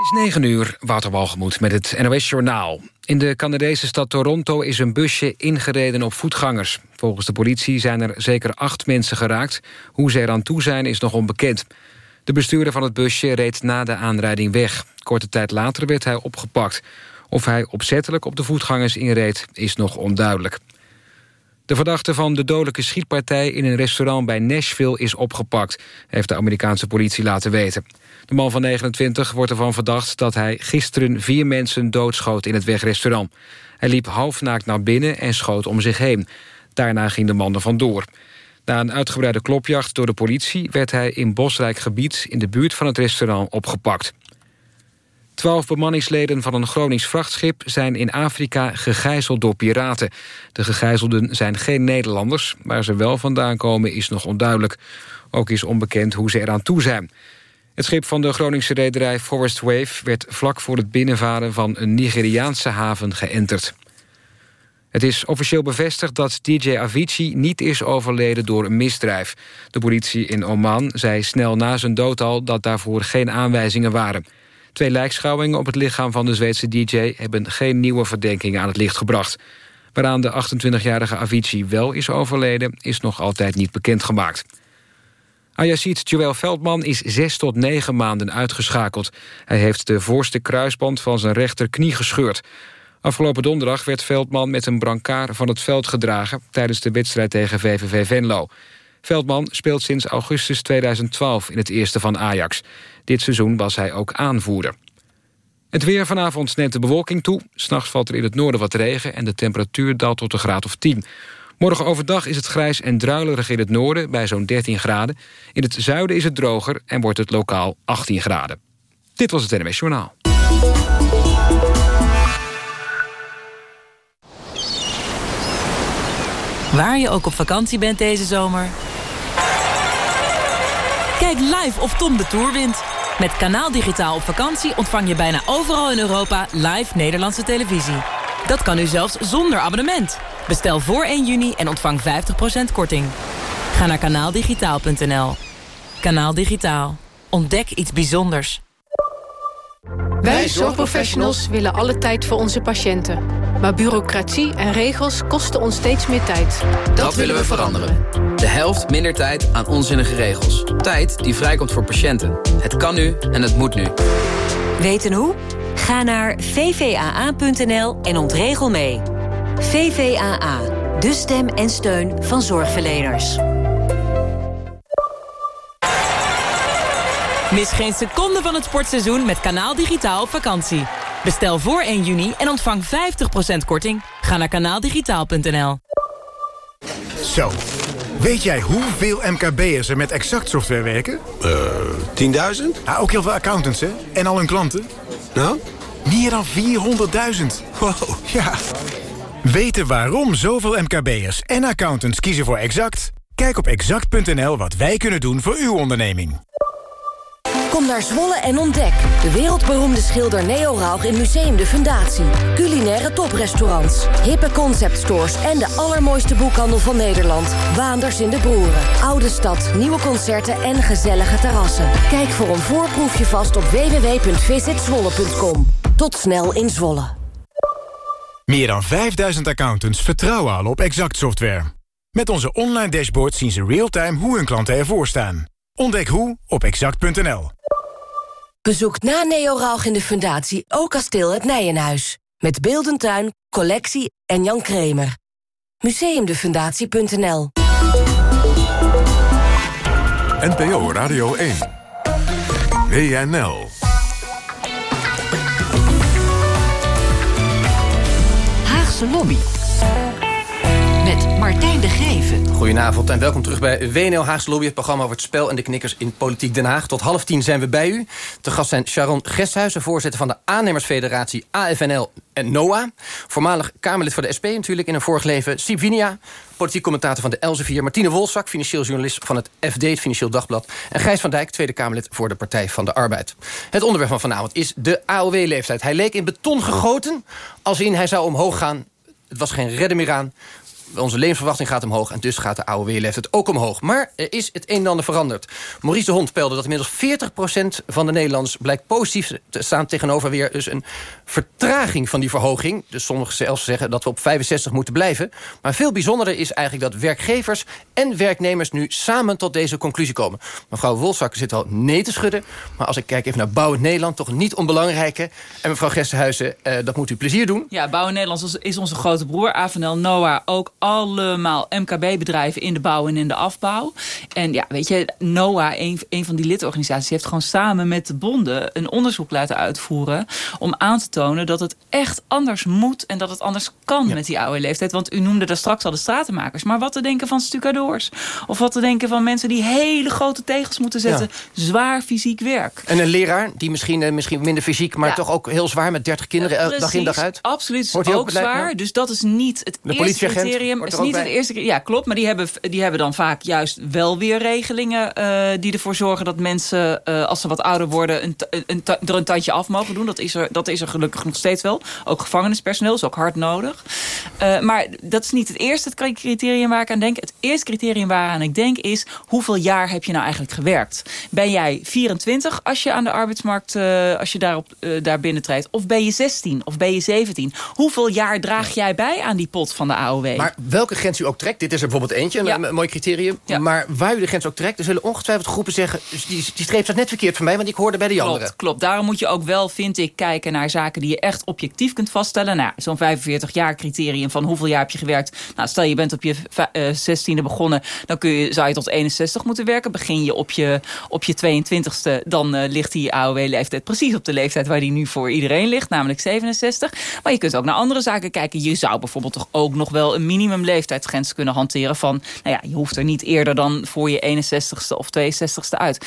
Het is 9 uur, Waterwalgemoed met het NOS Journaal. In de Canadese stad Toronto is een busje ingereden op voetgangers. Volgens de politie zijn er zeker acht mensen geraakt. Hoe ze eraan toe zijn is nog onbekend. De bestuurder van het busje reed na de aanrijding weg. Korte tijd later werd hij opgepakt. Of hij opzettelijk op de voetgangers inreed is nog onduidelijk. De verdachte van de dodelijke schietpartij in een restaurant bij Nashville is opgepakt, heeft de Amerikaanse politie laten weten. De man van 29 wordt ervan verdacht dat hij gisteren vier mensen doodschoot in het wegrestaurant. Hij liep halfnaakt naar binnen en schoot om zich heen. Daarna ging de man er vandoor. Na een uitgebreide klopjacht door de politie werd hij in bosrijk gebied in de buurt van het restaurant opgepakt. Twaalf bemanningsleden van een Gronings vrachtschip zijn in Afrika gegijzeld door piraten. De gegijzelden zijn geen Nederlanders. Waar ze wel vandaan komen is nog onduidelijk. Ook is onbekend hoe ze eraan toe zijn. Het schip van de Groningse rederij Forest Wave... werd vlak voor het binnenvaren van een Nigeriaanse haven geënterd. Het is officieel bevestigd dat DJ Avicii niet is overleden door een misdrijf. De politie in Oman zei snel na zijn dood al dat daarvoor geen aanwijzingen waren. Twee lijkschouwingen op het lichaam van de Zweedse DJ... hebben geen nieuwe verdenkingen aan het licht gebracht. Waaraan de 28-jarige Avicii wel is overleden... is nog altijd niet bekendgemaakt. Ayacid Joël Veldman is zes tot negen maanden uitgeschakeld. Hij heeft de voorste kruisband van zijn rechterknie gescheurd. Afgelopen donderdag werd Veldman met een brancard van het veld gedragen... tijdens de wedstrijd tegen VVV Venlo. Veldman speelt sinds augustus 2012 in het eerste van Ajax. Dit seizoen was hij ook aanvoerder. Het weer vanavond neemt de bewolking toe. S'nachts valt er in het noorden wat regen... en de temperatuur daalt tot een graad of 10. Morgen overdag is het grijs en druilerig in het noorden... bij zo'n 13 graden. In het zuiden is het droger en wordt het lokaal 18 graden. Dit was het NMS Journaal. Waar je ook op vakantie bent deze zomer... Kijk live of Tom de Tour wint. Met Kanaal Digitaal op vakantie ontvang je bijna overal in Europa live Nederlandse televisie. Dat kan nu zelfs zonder abonnement. Bestel voor 1 juni en ontvang 50% korting. Ga naar kanaaldigitaal.nl. Kanaal Digitaal. Ontdek iets bijzonders. Wij zorgprofessionals willen alle tijd voor onze patiënten. Maar bureaucratie en regels kosten ons steeds meer tijd. Dat, willen we veranderen. De helft minder tijd aan onzinnige regels. Tijd die vrijkomt voor patiënten. Het kan nu en het moet nu. Weten hoe? Ga naar vvaa.nl en ontregel mee. VVAA, de stem en steun van zorgverleners. Mis geen seconde van het sportseizoen met Kanaal Digitaal op vakantie. Bestel voor 1 juni en ontvang 50% korting. Ga naar kanaaldigitaal.nl. Zo, weet jij hoeveel MKB'ers er met Exact software werken? Eh, 10.000? Ja, ook heel veel accountants, hè? En al hun klanten. Nou? Meer dan 400.000. Wow. Ja. Weten waarom zoveel MKB'ers en accountants kiezen voor Exact? Kijk op exact.nl wat wij kunnen doen voor uw onderneming. Kom naar Zwolle en ontdek de wereldberoemde schilder Neo Rauch in Museum de Fundatie. Culinaire toprestaurants, hippe conceptstores en de allermooiste boekhandel van Nederland. Waanders in de Broeren, Oude Stad, nieuwe concerten en gezellige terrassen. Kijk voor een voorproefje vast op www.visitzwolle.com. Tot snel in Zwolle. Meer dan 5000 accountants vertrouwen al op Exact software. Met onze online dashboard zien ze real-time hoe hun klanten ervoor staan. Ontdek hoe op exact.nl. Bezoek na Neo Rauch in de Fundatie ook kasteel het Nijenhuis. Met Beeldentuin, collectie en Jan Kremer. Museumdefundatie.nl NPO Radio 1. WNL. Lobby. Met Martijn de Geven. Goedenavond en welkom terug bij WNL Haagse Lobby... het programma over het spel en de knikkers in Politiek Den Haag. Tot half tien zijn we bij u. Te gast zijn Sharon Gesthuizen, voorzitter van de aannemersfederatie AFNL en NOA. Voormalig Kamerlid voor de SP natuurlijk in een vorig leven. Siep Winia, politiek commentator van de Elsevier. Martine Wolzak, financieel journalist van het FD, het Financieel Dagblad. En Gijs van Dijk, Tweede Kamerlid voor de Partij van de Arbeid. Het onderwerp van vanavond is de AOW-leeftijd. Hij leek in beton gegoten, als in hij zou omhoog gaan. Het was geen redden meer aan. Onze levensverwachting gaat omhoog... en dus gaat de AOW-leeftijd ook omhoog. Maar er is het een en ander veranderd. Maurice de Hond peilde dat inmiddels 40% van de Nederlanders... blijkt positief te staan tegenover weer dus een vertraging van die verhoging. Dus sommigen zelfs zeggen dat we op 65 moeten blijven. Maar veel bijzonderder is eigenlijk dat werkgevers en werknemers... nu samen tot deze conclusie komen. Mevrouw Wolzak zit al nee te schudden. Maar als ik kijk even naar Bouwend Nederland, toch niet onbelangrijke. En mevrouw Gestenhuizen, eh, dat moet u plezier doen. Ja, Bouwend Nederland is onze grote broer. AVNL, NOAH, ook allemaal MKB-bedrijven in de bouw en in de afbouw. En ja, weet je, NOAH, een, een van die lidorganisaties... heeft gewoon samen met de bonden een onderzoek laten uitvoeren... om aan te tonen dat het echt anders moet en dat het anders kan met die oude leeftijd. Want u noemde daar straks al de stratenmakers. Maar wat te denken van stucadoors? Of wat te denken van mensen die hele grote tegels moeten zetten? Zwaar fysiek werk. En een leraar die misschien, eh, misschien minder fysiek... maar toch ook heel zwaar met 30 kinderen dag in dag uit? Absoluut, ook, ook zwaar. Dus dat is niet het de eerste criterium. Is niet het eerste, ja, klopt. Maar die hebben, die hebben dan vaak juist wel weer regelingen... Uh, die ervoor zorgen dat mensen, uh, als ze wat ouder worden... Een, een, een, er een tandje af mogen doen. Dat is, er, dat is er gelukkig nog steeds wel. Ook gevangenispersoneel is ook hard nodig. Uh, maar dat is niet het eerste criterium waar ik aan denk. Het eerste criterium waaraan ik denk is... hoeveel jaar heb je nou eigenlijk gewerkt? Ben jij 24 als je aan de arbeidsmarkt... als je daarop, daar binnentreedt? Of ben je 16? Of ben je 17? Hoeveel jaar draag jij bij aan die pot van de AOW? Maar welke grens u ook trekt... dit is er bijvoorbeeld eentje, een, mooi criterium... maar waar u de grens ook trekt... er zullen ongetwijfeld groepen zeggen... die, die streep staat net verkeerd voor mij, want ik hoorde bij de klopt, anderen. Klopt, daarom moet je ook wel, vind ik, kijken naar zaken... die je echt objectief kunt vaststellen. Nou, zo'n 45 jaar criterium van hoeveel jaar heb je gewerkt. Nou, stel je bent op je uh, 16e begonnen... dan kun je, zou je tot 61 moeten werken. Begin je op je, op je 22e, dan uh, ligt die AOW-leeftijd... precies op de leeftijd waar die nu voor iedereen ligt, namelijk 67. Maar je kunt ook naar andere zaken kijken. Je zou bijvoorbeeld toch ook nog wel een minimumleeftijdsgrens kunnen hanteren van... nou ja, je hoeft er niet eerder dan voor je 61ste of 62ste uit.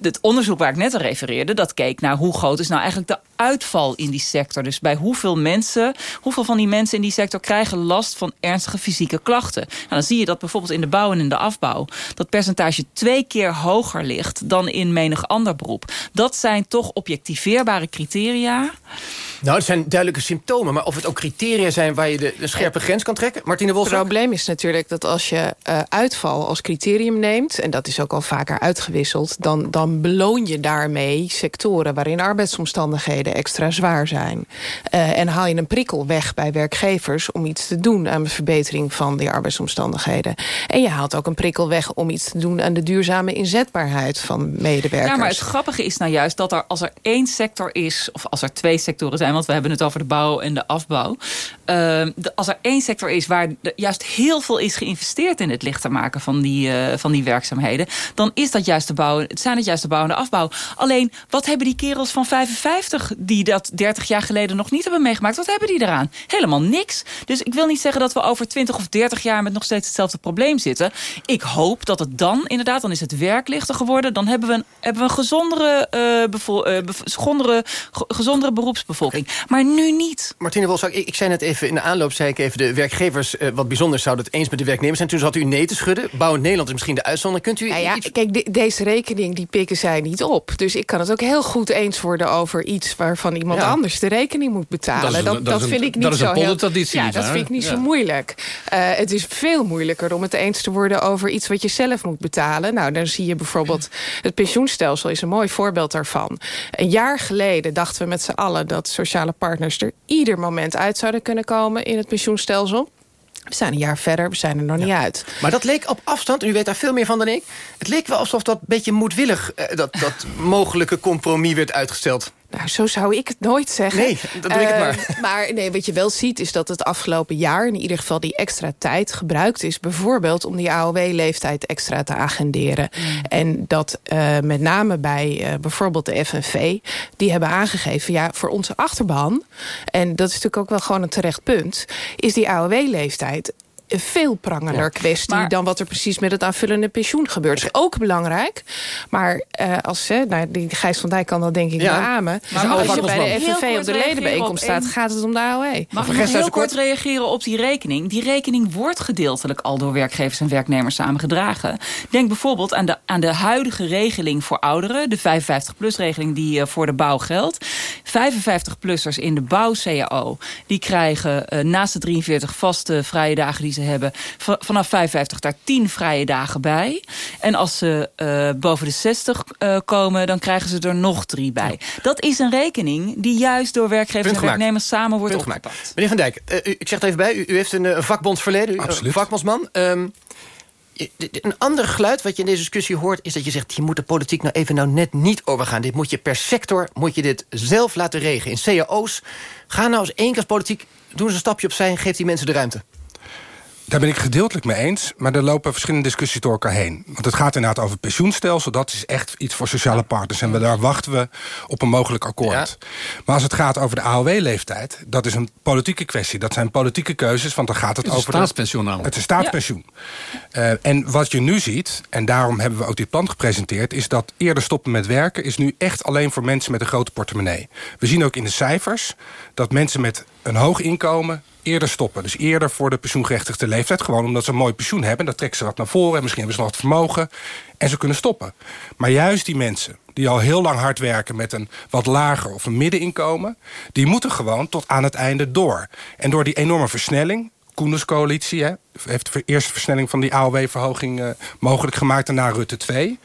Het onderzoek waar ik net aan refereerde, dat keek naar hoe groot is nou eigenlijk de uitval in die sector. Dus bij hoeveel mensen, hoeveel van die mensen in die sector krijgen last van ernstige fysieke klachten. Nou, dan zie je dat bijvoorbeeld in de bouw en in de afbouw dat percentage twee keer hoger ligt dan in menig ander beroep. Dat zijn toch objectiveerbare criteria. Nou, het zijn duidelijke symptomen. Maar of het ook criteria zijn waar je de, de scherpe grens kan trekken? Martine Wolfs. Het probleem is natuurlijk dat als je uh, uitval als criterium neemt... en dat is ook al vaker uitgewisseld... dan, dan beloon je daarmee sectoren waarin arbeidsomstandigheden extra zwaar zijn. Uh, en haal je een prikkel weg bij werkgevers om iets te doen... aan de verbetering van die arbeidsomstandigheden. En je haalt ook een prikkel weg om iets te doen... aan de duurzame inzetbaarheid van medewerkers. Ja, maar het grappige is nou juist dat er als er één sector is... of als er twee sectoren zijn want we hebben het over de bouw en de afbouw. Uh, als er één sector is waar juist heel veel is geïnvesteerd in het lichter maken van die, uh, van die werkzaamheden, dan is dat juist de bouw, zijn het juist de bouw en de afbouw. Alleen, wat hebben die kerels van 55 die dat 30 jaar geleden nog niet hebben meegemaakt, wat hebben die eraan? Helemaal niks. Dus ik wil niet zeggen dat we over 20 of 30 jaar met nog steeds hetzelfde probleem zitten. Ik hoop dat het dan, inderdaad, dan is het werk lichter geworden. Dan hebben we een, hebben we een gezondere, uh, uh, gezondere, gezondere beroepsbevolking. Maar nu niet. Martine Wolzak, ik, ik zei net even in de aanloop... zei ik even, de werkgevers, uh, wat bijzonders zouden het eens met de werknemers zijn. Toen zat u nee te schudden. Bouwend Nederland is misschien de uitzondering. Kunt u nou ja, iets... Kijk, de, deze rekening die pikken zij niet op. Dus ik kan het ook heel goed eens worden over iets... waarvan iemand ja. anders de rekening moet betalen. Dat, dat, dat, dat vind een, ik niet zo heel... Ja, dat vind ik niet ja. zo moeilijk. Uh, het is veel moeilijker om het eens te worden over iets wat je zelf moet betalen. Nou, dan zie je bijvoorbeeld... het pensioenstelsel is een mooi voorbeeld daarvan. Een jaar geleden dachten we met z'n allen... dat sociale partners er ieder moment uit zouden kunnen komen in het pensioenstelsel. We zijn een jaar verder, we zijn er nog ja. niet uit. Maar dat leek op afstand, en u weet daar veel meer van dan ik... het leek wel alsof dat een beetje moedwillig... Eh, dat, dat mogelijke compromis werd uitgesteld. Nou, zo zou ik het nooit zeggen. Nee, dat doe ik het maar. Eh, maar nee, wat je wel ziet is dat het afgelopen jaar... in ieder geval die extra tijd gebruikt is... bijvoorbeeld om die AOW-leeftijd extra te agenderen. Mm. En dat uh, met name bij uh, bijvoorbeeld de FNV... die hebben aangegeven, ja, voor onze achterban... en dat is natuurlijk ook wel gewoon een terecht punt... is die AOW-leeftijd een veel prangender ja. kwestie... Maar, dan wat er precies met het aanvullende pensioen gebeurt. Dat is ook belangrijk. Maar uh, als uh, nou, die Gijs van Dijk kan dat denk ik ja. beamen. Maar als je bij de FNV op de ledenbijeenkomst staat... Gaat het om de AOW. Mag ik heel kort reageren op die rekening? Die rekening wordt gedeeltelijk al door werkgevers en werknemers samengedragen. Denk bijvoorbeeld aan de, aan de huidige regeling voor ouderen. De 55-plus-regeling die uh, voor de bouw geldt. 55 55-plussers in de bouw-CAO... die krijgen naast de 43 vaste vrije dagen die ze hebben... vanaf 55 daar 10 vrije dagen bij. En als ze boven de 60 komen, dan krijgen ze er nog drie bij. Dat is een rekening die juist door werkgevers en werknemers samen wordt opgepakt. Meneer Van Dijk, u, ik zeg het even bij, u, u heeft een, vakbondsverleden, u, een vakbondsman... Um, een ander geluid wat je in deze discussie hoort... is dat je zegt, je moet de politiek nou even nou net niet overgaan. Dit moet je per sector moet je dit zelf laten regelen. In cao's, ga nou eens één keer als politiek... doen eens een stapje opzij en geef die mensen de ruimte. Daar ben ik gedeeltelijk mee eens, maar er lopen verschillende discussies door elkaar heen. Want het gaat inderdaad over het pensioenstelsel, dat is echt iets voor sociale partners. En daar wachten we op een mogelijk akkoord. Maar als het gaat over de AOW-leeftijd, dat is een politieke kwestie. Dat zijn politieke keuzes, want dan gaat het, over... Het staatspensioen namelijk. Het is staatspensioen. Uh, en wat je nu ziet, en daarom hebben we ook dit plan gepresenteerd... is dat eerder stoppen met werken is nu echt alleen voor mensen met een grote portemonnee. We zien ook in de cijfers dat mensen met een hoog inkomen eerder stoppen. Dus eerder voor de pensioengerechtigde leeftijd. Gewoon omdat ze een mooi pensioen hebben. Dan trekken ze wat naar voren. En misschien hebben ze nog wat vermogen. En ze kunnen stoppen. Maar juist die mensen die al heel lang hard werken... met een wat lager of een middeninkomen... die moeten gewoon tot aan het einde door. En door die enorme versnelling... Koenders coalitie hè, heeft de eerste versnelling van die AOW-verhoging uh, mogelijk gemaakt... daarna Rutte 2.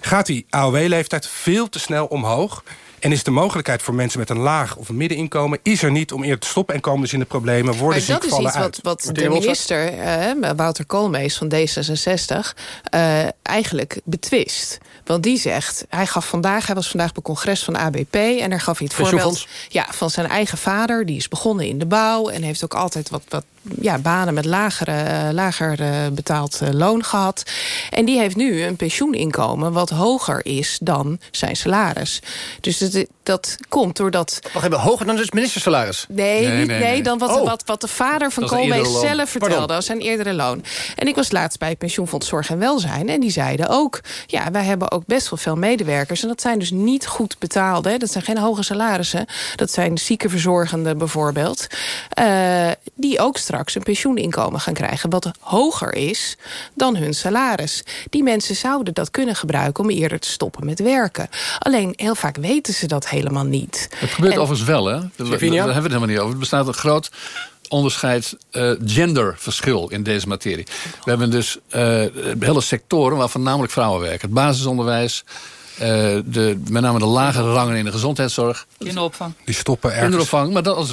Gaat die AOW-leeftijd veel te snel omhoog... En is de mogelijkheid voor mensen met een laag of een middeninkomen... is er niet om eerder te stoppen en komen ze in de problemen, worden ziek, vallen uit. Dat is iets wat, wat de minister, uh, Wouter Koolmees van D66... Uh, eigenlijk betwist. Want die zegt, hij gaf vandaag, hij was vandaag bij congres van ABP... en daar gaf hij het voorbeeld ja, van zijn eigen vader. Die is begonnen in de bouw en heeft ook altijd wat, wat ja, banen met lagere, lager eh, betaald eh, loon gehad. En die heeft nu een pensioeninkomen wat hoger is dan zijn salaris. Dus dat, dat komt doordat... Wacht hebben hoger dan het ministersalaris? Nee, nee, nee, nee, dan wat, oh. wat, wat de vader van Koolmees zelf vertelde als zijn eerdere loon. En ik was laatst bij Pensioenfonds Zorg en Welzijn en die zeiden ook... ja, wij hebben ook best wel veel medewerkers en dat zijn dus niet goed betaalde. Dat zijn geen hoge salarissen. Dat zijn ziekenverzorgenden bijvoorbeeld. Uh, die ook straks straks een pensioeninkomen gaan krijgen... wat hoger is dan hun salaris. Die mensen zouden dat kunnen gebruiken om eerder te stoppen met werken. Alleen heel vaak weten ze dat helemaal niet. Het gebeurt en... overigens wel, hè? Daar, hebben we het helemaal niet over. Er bestaat een groot onderscheid uh, genderverschil in deze materie. We hebben dus uh, hele sectoren waar voornamelijk vrouwen werken. Het basisonderwijs, uh, de, met name de lagere rangen in de gezondheidszorg. Kinderopvang. Die stoppen ergens. Kinderopvang, maar dat is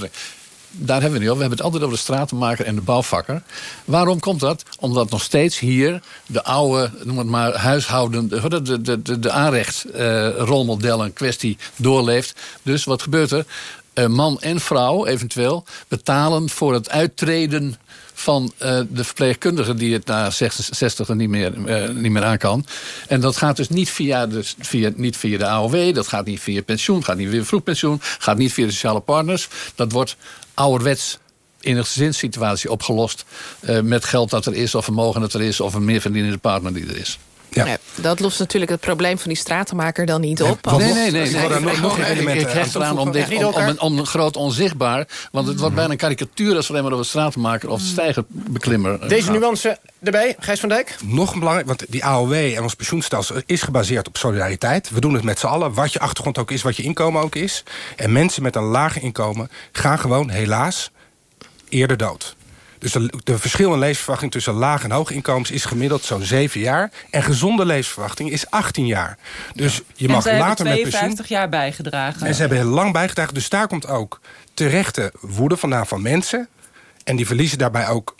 daar hebben we niet over. We hebben het altijd over de stratenmaker en de bouwvakker. Waarom komt dat? Omdat nog steeds hier de oude, noem het maar, huishouden... de, de, de, de uh, kwestie doorleeft. Dus wat gebeurt er? Uh, man en vrouw eventueel betalen voor het uittreden van uh, de verpleegkundige die het na 60 er niet meer, niet meer aan kan. En dat gaat dus niet via, de, via, niet via de AOW, dat gaat niet via pensioen, gaat niet via vroegpensioen, gaat niet via de sociale partners. Dat wordt ouderwets in een gezinssituatie opgelost... Uh, met geld dat er is, of vermogen dat er is... of een meerverdienende partner die er is. Ja. Nee, dat lost natuurlijk het probleem van die stratenmaker dan niet op. Nee, nee, nee. nee, nee. nog ik hecht eraan om, dit, om, om, om, een groot onzichtbaar... want het wordt bijna een karikatuur als we alleen maar over stratenmaker... of stijgerbeklimmer Deze nuance erbij, Gijs van Dijk? Nog belangrijk, want die AOW en ons pensioenstelsel... is gebaseerd op solidariteit. We doen het met z'n allen, wat je achtergrond ook is... wat je inkomen ook is. En mensen met een laag inkomen gaan gewoon helaas eerder dood. Dus de, de verschil in levensverwachting tussen laag en hoog inkomens... is gemiddeld zo'n 7 jaar. En gezonde levensverwachting is 18 jaar. Dus je mag later met pensioen... 52 jaar bijgedragen. En ze hebben heel lang bijgedragen. Dus daar komt ook terechte woede vandaan van mensen. En die verliezen daarbij ook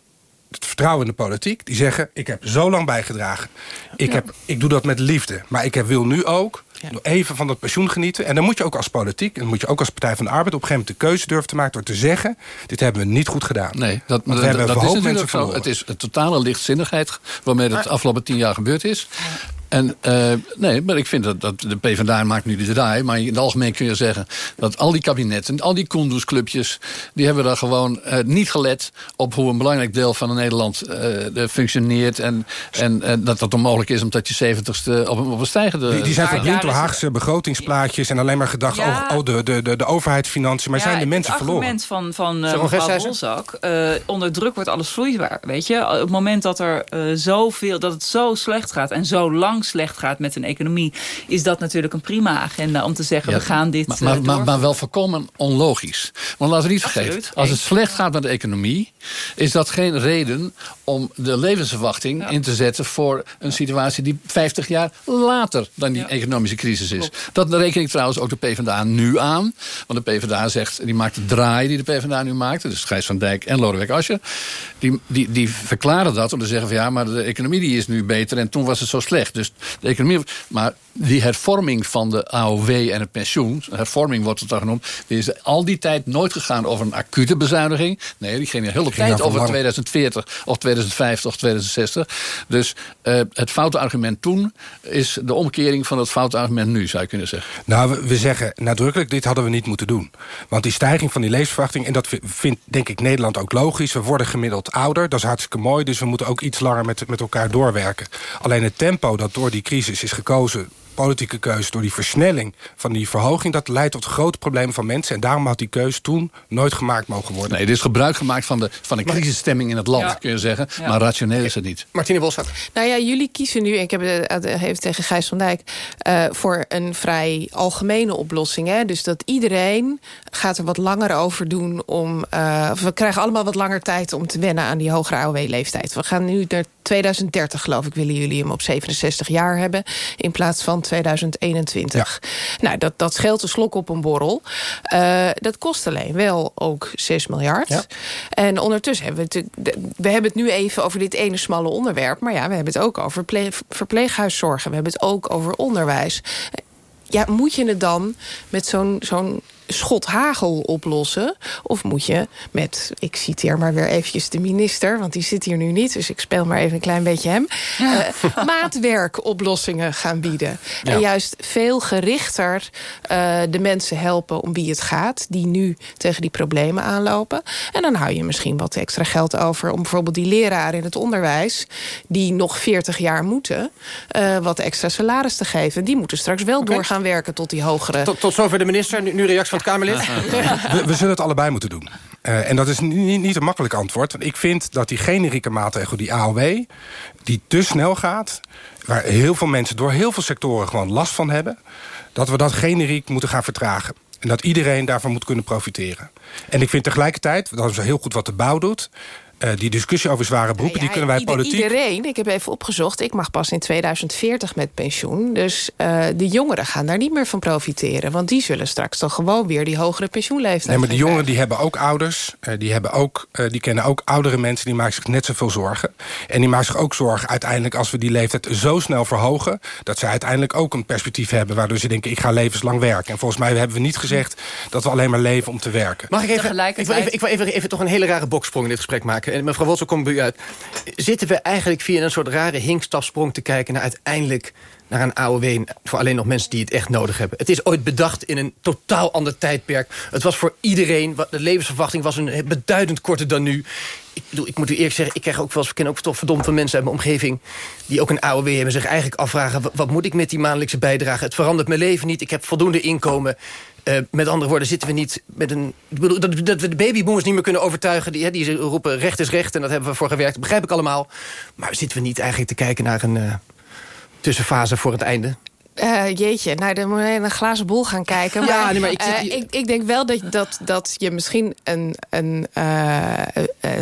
het vertrouwen in de politiek. Die zeggen, ik heb zo lang bijgedragen. Ik, heb, ik doe dat met liefde. Maar ik heb, wil nu ook even van dat pensioen genieten. En dan moet je ook als politiek, en dan moet je ook als Partij van de Arbeid... op een gegeven moment de keuze durven te maken door te zeggen... dit hebben we niet goed gedaan. Nee, dat, we hebben dat is natuurlijk zo. Het is een totale lichtzinnigheid waarmee het de afgelopen tien jaar gebeurd is. En uh, nee, maar ik vind dat, dat de PvdA maakt nu de draai. Maar in het algemeen kun je zeggen dat al die kabinetten, al die Kunduz-clubjes... die hebben daar gewoon uh, niet gelet op hoe een belangrijk deel van Nederland uh, functioneert. En, en dat dat onmogelijk is omdat je zeventigste op, op een stijgende... Die, die zijn verblind door Haagse begrotingsplaatjes en alleen maar gedacht... Ja. oh, de, de, de, de overheidsfinanciën, maar zijn de mensen verloren. Het argument van, van uh, mevrouw Bolzak, onder druk wordt alles vloeibaar. Weet je? Op het moment dat, er, zoveel, dat het zo slecht gaat en zo lang lang slecht gaat met een economie... is dat natuurlijk een prima agenda om te zeggen... we gaan dit maar, maar, uh, maar, maar, wel volkomen onlogisch. Want laten we niet Absoluut. vergeten... als het slecht gaat met de economie... is dat geen reden om de levensverwachting ja. in te zetten... voor een situatie die 50 jaar later dan die ja. economische crisis is. Dat reken ik trouwens ook de PvdA nu aan. Want de PvdA zegt, die maakt de draai die de PvdA nu maakt. Dus Gijs van Dijk en Lodewijk Asscher. Die, die, die verklaren dat om te zeggen van ja, maar de economie die is nu beter en toen was het zo slecht. Dus de economie. Maar die hervorming van de AOW en het pensioen, hervorming wordt het dan genoemd, die is al die tijd nooit gegaan over een acute bezuiniging. Nee, die ging de hele tijd over lang. 2040 of 2050 of 2060. Dus uh, het foute argument toen is de omkering van het foute argument nu, zou je kunnen zeggen. Nou, we, we zeggen nadrukkelijk, dit hadden we niet moeten doen. Want die stijging van die levensverwachting, en dat vindt denk ik Nederland ook logisch. We worden gemiddeld ouder, dat is hartstikke mooi. Dus we moeten ook iets langer met, met elkaar doorwerken. Alleen het tempo dat door die crisis is gekozen politieke keuze door die versnelling van die verhoging... dat leidt tot grote problemen van mensen. En daarom had die keuze toen nooit gemaakt mogen worden. Nee, er is gebruik gemaakt van de, van de crisisstemming in het land, ja. kun je zeggen. Ja. Maar rationeel is het niet. Martine Bolstad. Nou ja, jullie kiezen nu, en ik heb het even tegen Gijs van Dijk... Uh, voor een vrij algemene oplossing. Hè? Dus dat iedereen gaat er wat langer over doen om... Uh, we krijgen allemaal wat langer tijd om te wennen aan die hogere AOW-leeftijd. We gaan nu naar 2030, geloof ik, willen jullie hem op 67 jaar hebben... in plaats van 2021. Ja. Nou, dat, dat scheelt een slok op een borrel. Uh, dat kost alleen wel ook 6 miljard. Ja. En ondertussen hebben we het... We hebben het nu even over dit ene smalle onderwerp... maar ja, we hebben het ook over verpleeghuiszorgen. We hebben het ook over onderwijs. Ja, moet je het dan met zo'n zo'n schot hagel oplossen? Of moet je met, ik citeer maar weer eventjes de minister... want die zit hier nu niet, dus ik speel maar even een klein beetje hem... Ja. Uh, maatwerkoplossingen gaan bieden. Ja. En juist veel gerichter uh, de mensen helpen om wie het gaat... die nu tegen die problemen aanlopen. En dan hou je misschien wat extra geld over... om bijvoorbeeld die leraren in het onderwijs... die nog 40 jaar moeten, uh, wat extra salaris te geven. Die moeten straks wel okay. door gaan werken tot die hogere... Tot, tot zover de minister, nu, nu reactie van Kamerlid. We, zullen het allebei moeten doen. Uh, en dat is niet, niet een makkelijk antwoord. Want ik vind dat die generieke maatregel, die AOW... die te snel gaat... waar heel veel mensen door heel veel sectoren gewoon last van hebben... dat we dat generiek moeten gaan vertragen. En dat iedereen daarvan moet kunnen profiteren. En ik vind tegelijkertijd, dat is heel goed wat de bouw doet... Uh, die discussie over zware beroepen, ja, ja, die kunnen wij ieder, politiek... Iedereen, ik heb even opgezocht, ik mag pas in 2040 met pensioen. Dus uh, de jongeren gaan daar niet meer van profiteren. Want die zullen straks toch gewoon weer die hogere pensioenleeftijd Nee, maar de jongeren die hebben ook ouders. Uh, die, hebben ook, die kennen ook oudere mensen. Die maken zich net zoveel zorgen. En die maken zich ook zorgen uiteindelijk als we die leeftijd zo snel verhogen... dat ze uiteindelijk ook een perspectief hebben... waardoor ze denken, ik ga levenslang werken. En volgens mij hebben we niet gezegd dat we alleen maar leven om te werken. Mag ik even, ik wil even, ik wil even, even toch een hele rare boksprong in dit gesprek maken. En mevrouw Woltzer, kom bij u uit. Zitten we eigenlijk via een soort rare hinkstafsprong te kijken... naar uiteindelijk naar een AOW voor alleen nog mensen die het echt nodig hebben. Het is ooit bedacht in een totaal ander tijdperk. Het was voor iedereen, de levensverwachting was een beduidend korter dan nu. Ik, bedoel, ik moet u eerlijk zeggen, ik krijg ook wel eens, ik ken ook toch verdomd veel mensen uit mijn omgeving die ook een AOW hebben, zich eigenlijk afvragen, wat moet ik met die maandelijkse bijdrage? Het verandert mijn leven niet, ik heb voldoende inkomen. Uh, met andere woorden, zitten we niet met een... Bedoel, dat, we de babyboomers niet meer kunnen overtuigen. Die, die roepen recht is recht en dat hebben we voor gewerkt. Dat begrijp ik allemaal. Maar zitten we niet eigenlijk te kijken naar een uh, tussenfase voor het einde? Uh, jeetje, nou, dan moet je in een glazen bol gaan kijken. Maar, ja, nee, maar ik, uh, ik, ik, denk wel dat, dat, dat je misschien een, een, uh,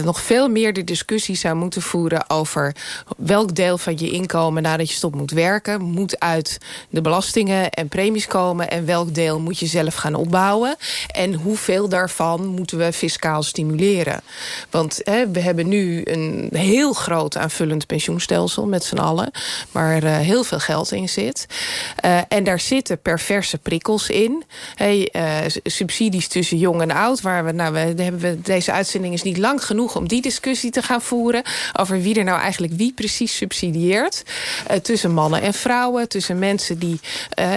nog veel meer de discussie zou moeten voeren... over welk deel van je inkomen nadat je stopt moet werken... moet uit de belastingen en premies komen... en welk deel moet je zelf gaan opbouwen. En hoeveel daarvan moeten we fiscaal stimuleren. Want we hebben nu een heel groot aanvullend pensioenstelsel met z'n allen... waar heel veel geld in zit... Uh, en daar zitten perverse prikkels in. Hey, uh, subsidies tussen jong en oud. Waar we, nou, we, hebben we, deze uitzending is niet lang genoeg om die discussie te gaan voeren. Over wie er nou eigenlijk wie precies subsidieert. Uh, tussen mannen en vrouwen. Tussen mensen die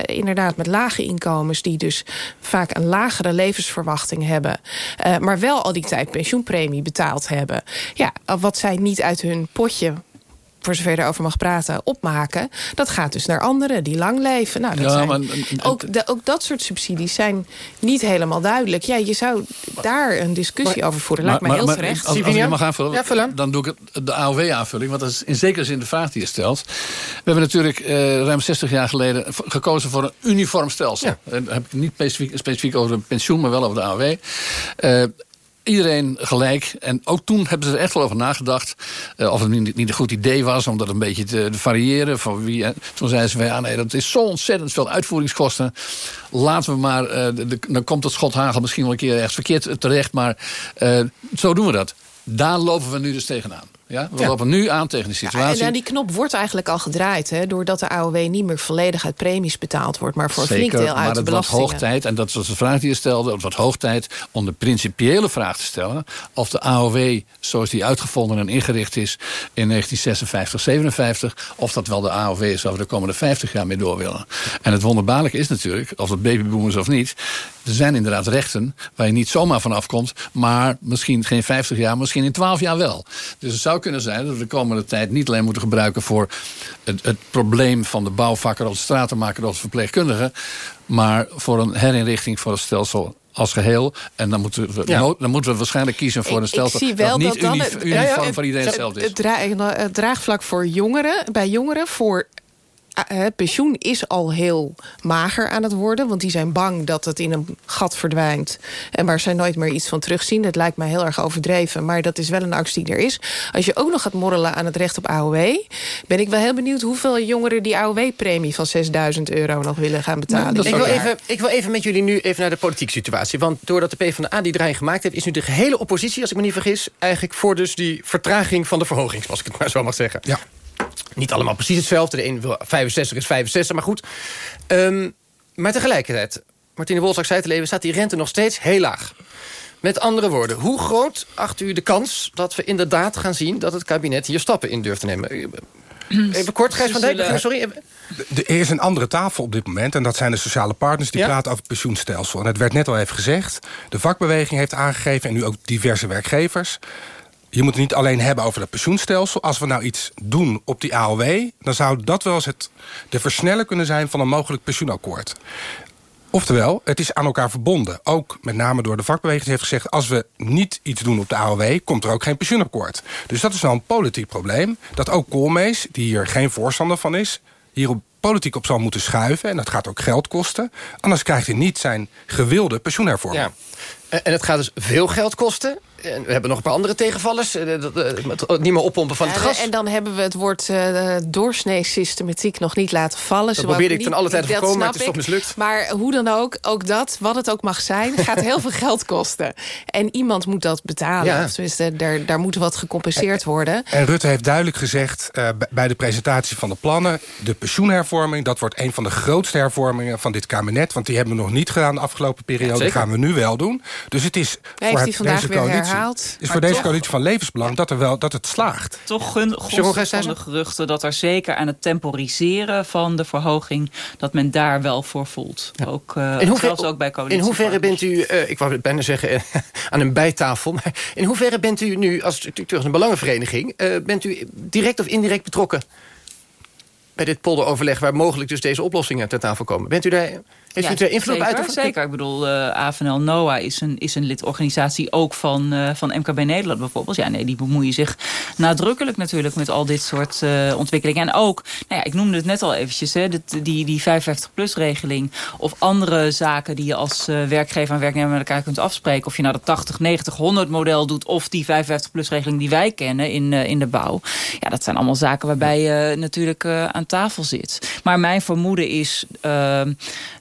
inderdaad met lage inkomens. Die dus vaak een lagere levensverwachting hebben. maar wel al die tijd pensioenpremie betaald hebben. Ja, wat zij niet uit hun potje voor zover je erover mag praten, opmaken... dat gaat dus naar anderen die lang leven. Nou, dat Ja, zijn, maar- ook, de- ook dat soort subsidies zijn niet helemaal duidelijk. Ja, je zou daar een discussie over voeren. Lijkt mij heel terecht. Als, als ik mag aanvullen, dan doe ik het, de AOW-aanvulling. Want dat is in zekere zin de vraag die je stelt. We hebben natuurlijk eh, ruim 60 jaar geleden gekozen voor een uniform stelsel. En dan heb ik niet specifiek, specifiek over het pensioen, maar wel over de AOW. Eh, Iedereen gelijk. En ook toen hebben ze er echt wel over nagedacht. eh, of het niet, niet een goed idee was om dat een beetje te, variëren. Van wie, eh, toen zeiden ze van nee, dat is zo ontzettend veel uitvoeringskosten. Laten we maar. eh, dan komt het schothagel misschien wel een keer ergens verkeerd terecht. Maar zo doen we dat. Daar lopen we nu dus tegenaan. Ja? We Ja. lopen nu aan tegen En situatie. nou, die knop wordt eigenlijk al gedraaid... Hè, doordat de AOW niet meer volledig uit premies betaald wordt... maar voor een flink deel uit maar de het wordt belastingen. hoog tijd, en dat was de vraag die je stelde... het wordt hoog tijd om de principiële vraag te stellen... of de AOW, zoals die uitgevonden en ingericht is... in 1956, 57, of dat wel de AOW is... waar we de komende 50 jaar mee door willen. En het wonderbaarlijke is natuurlijk, of het babyboomers of niet... er zijn inderdaad rechten waar je niet zomaar van afkomt... maar misschien geen 50 jaar, misschien in 12 jaar wel. Dus het zou kunnen zijn dat we de komende tijd niet alleen moeten gebruiken... voor het, het probleem van de bouwvakker of de stratenmaker of de verpleegkundige... maar voor een herinrichting voor het stelsel als geheel. En dan moeten we, Ja. dan moeten we waarschijnlijk kiezen voor een stelsel... ik zie wel dat niet dat dan uni- het- uniform het- voor iedereen het- hetzelfde is. Het draagvlak voor jongeren, bij jongeren voor eh, pensioen is al heel mager aan het worden. Want die zijn bang dat het in een gat verdwijnt. En waar zij nooit meer iets van terugzien. Dat lijkt mij heel erg overdreven. Maar dat is wel een actie die er is. Als je ook nog gaat morrelen aan het recht op AOW... ben ik wel heel benieuwd hoeveel jongeren die AOW-premie van 6000 euro nog willen gaan betalen. ik, wil even, ik wil even met jullie nu even naar de politieke situatie. Want doordat de PvdA die draai gemaakt heeft... is nu de gehele oppositie, als ik me niet vergis... eigenlijk voor dus die vertraging van de verhoging, zoals ik het maar zo mag zeggen. Ja. Niet allemaal precies hetzelfde. De een wil 65 is 65, maar goed. Ehm, maar tegelijkertijd, Martine Wolzak zei te leven... staat die rente nog steeds heel laag. Met andere woorden, hoe groot acht u de kans... dat we inderdaad gaan zien dat het kabinet hier stappen in durft te nemen? Even kort, Gijs van Dijk. Sorry, Er is een andere tafel op dit moment en dat zijn de sociale partners... die Ja? praten over het pensioenstelsel. En het werd net al even gezegd. De vakbeweging heeft aangegeven en nu ook diverse werkgevers... je moet het niet alleen hebben over het pensioenstelsel. Als we nou iets doen op die AOW... dan zou dat wel eens het, de versneller kunnen zijn van een mogelijk pensioenakkoord. Oftewel, het is aan elkaar verbonden. Ook met name door de vakbeweging heeft gezegd... als we niet iets doen op de AOW, komt er ook geen pensioenakkoord. Dus dat is wel een politiek probleem. Dat ook Koolmees, die hier geen voorstander van is... hier op politiek op zal moeten schuiven. En dat gaat ook geld kosten. Anders krijgt hij niet zijn gewilde pensioenhervorming. Ja. En het gaat dus veel geld kosten. En we hebben nog een paar andere tegenvallers. Eh, dat, eh, het niet meer oppompen van het gas. En dan hebben we het woord eh doorsnee-systematiek nog niet laten vallen. Dat probeerde ik ten niet- alle tijde dat voorkomen, maar het is toch mislukt. Maar hoe dan ook, ook dat, wat het ook mag zijn... gaat heel veel geld kosten. En iemand moet dat betalen. Ja. Of tenminste, daar, daar moet wat gecompenseerd worden. En Rutte heeft duidelijk gezegd eh, bij de presentatie van de plannen... de pensioenhervorming, dat wordt een van de grootste hervormingen van dit kabinet. Want die hebben we nog niet gedaan de afgelopen periode. Ja, gaan we nu wel doen. Dus het is hij voor die het- vandaag deze weer coalitie, herhaald. is Maar voor deze toch- coalitie van levensbelang dat, er wel, dat het slaagt. Toch gun, van de geruchten dat er zeker aan het temporiseren van de verhoging... dat men daar wel voor voelt. Ook, eh, In hoeverre- zelfs ook bij coalitie. In hoeverre bent u, eh, ik wou bijna zeggen aan een bijtafel... maar in hoeverre bent u nu, als terug naar een belangenvereniging... eh, bent u direct of indirect betrokken bij dit polderoverleg... waar mogelijk dus deze oplossingen ter tafel komen? Bent u daar, heeft u daar invloed zeker, uit? Zeker. Ik bedoel, eh AFNL NOA is een, is een lidorganisatie ook van, eh, van MKB Nederland bijvoorbeeld. Ja, nee, die bemoeien zich nadrukkelijk natuurlijk met al dit soort eh, ontwikkelingen. En ook, nou ja, ik noemde het net al eventjes, hè, dit, die, die 55-plus-regeling... of andere zaken die je als werkgever en werknemer met elkaar kunt afspreken... of je nou de 80, 90, 100 model doet... of die 55-plus-regeling die wij kennen in, in de bouw. Ja, dat zijn allemaal zaken waarbij je natuurlijk aan tafel zit. Maar mijn vermoeden is...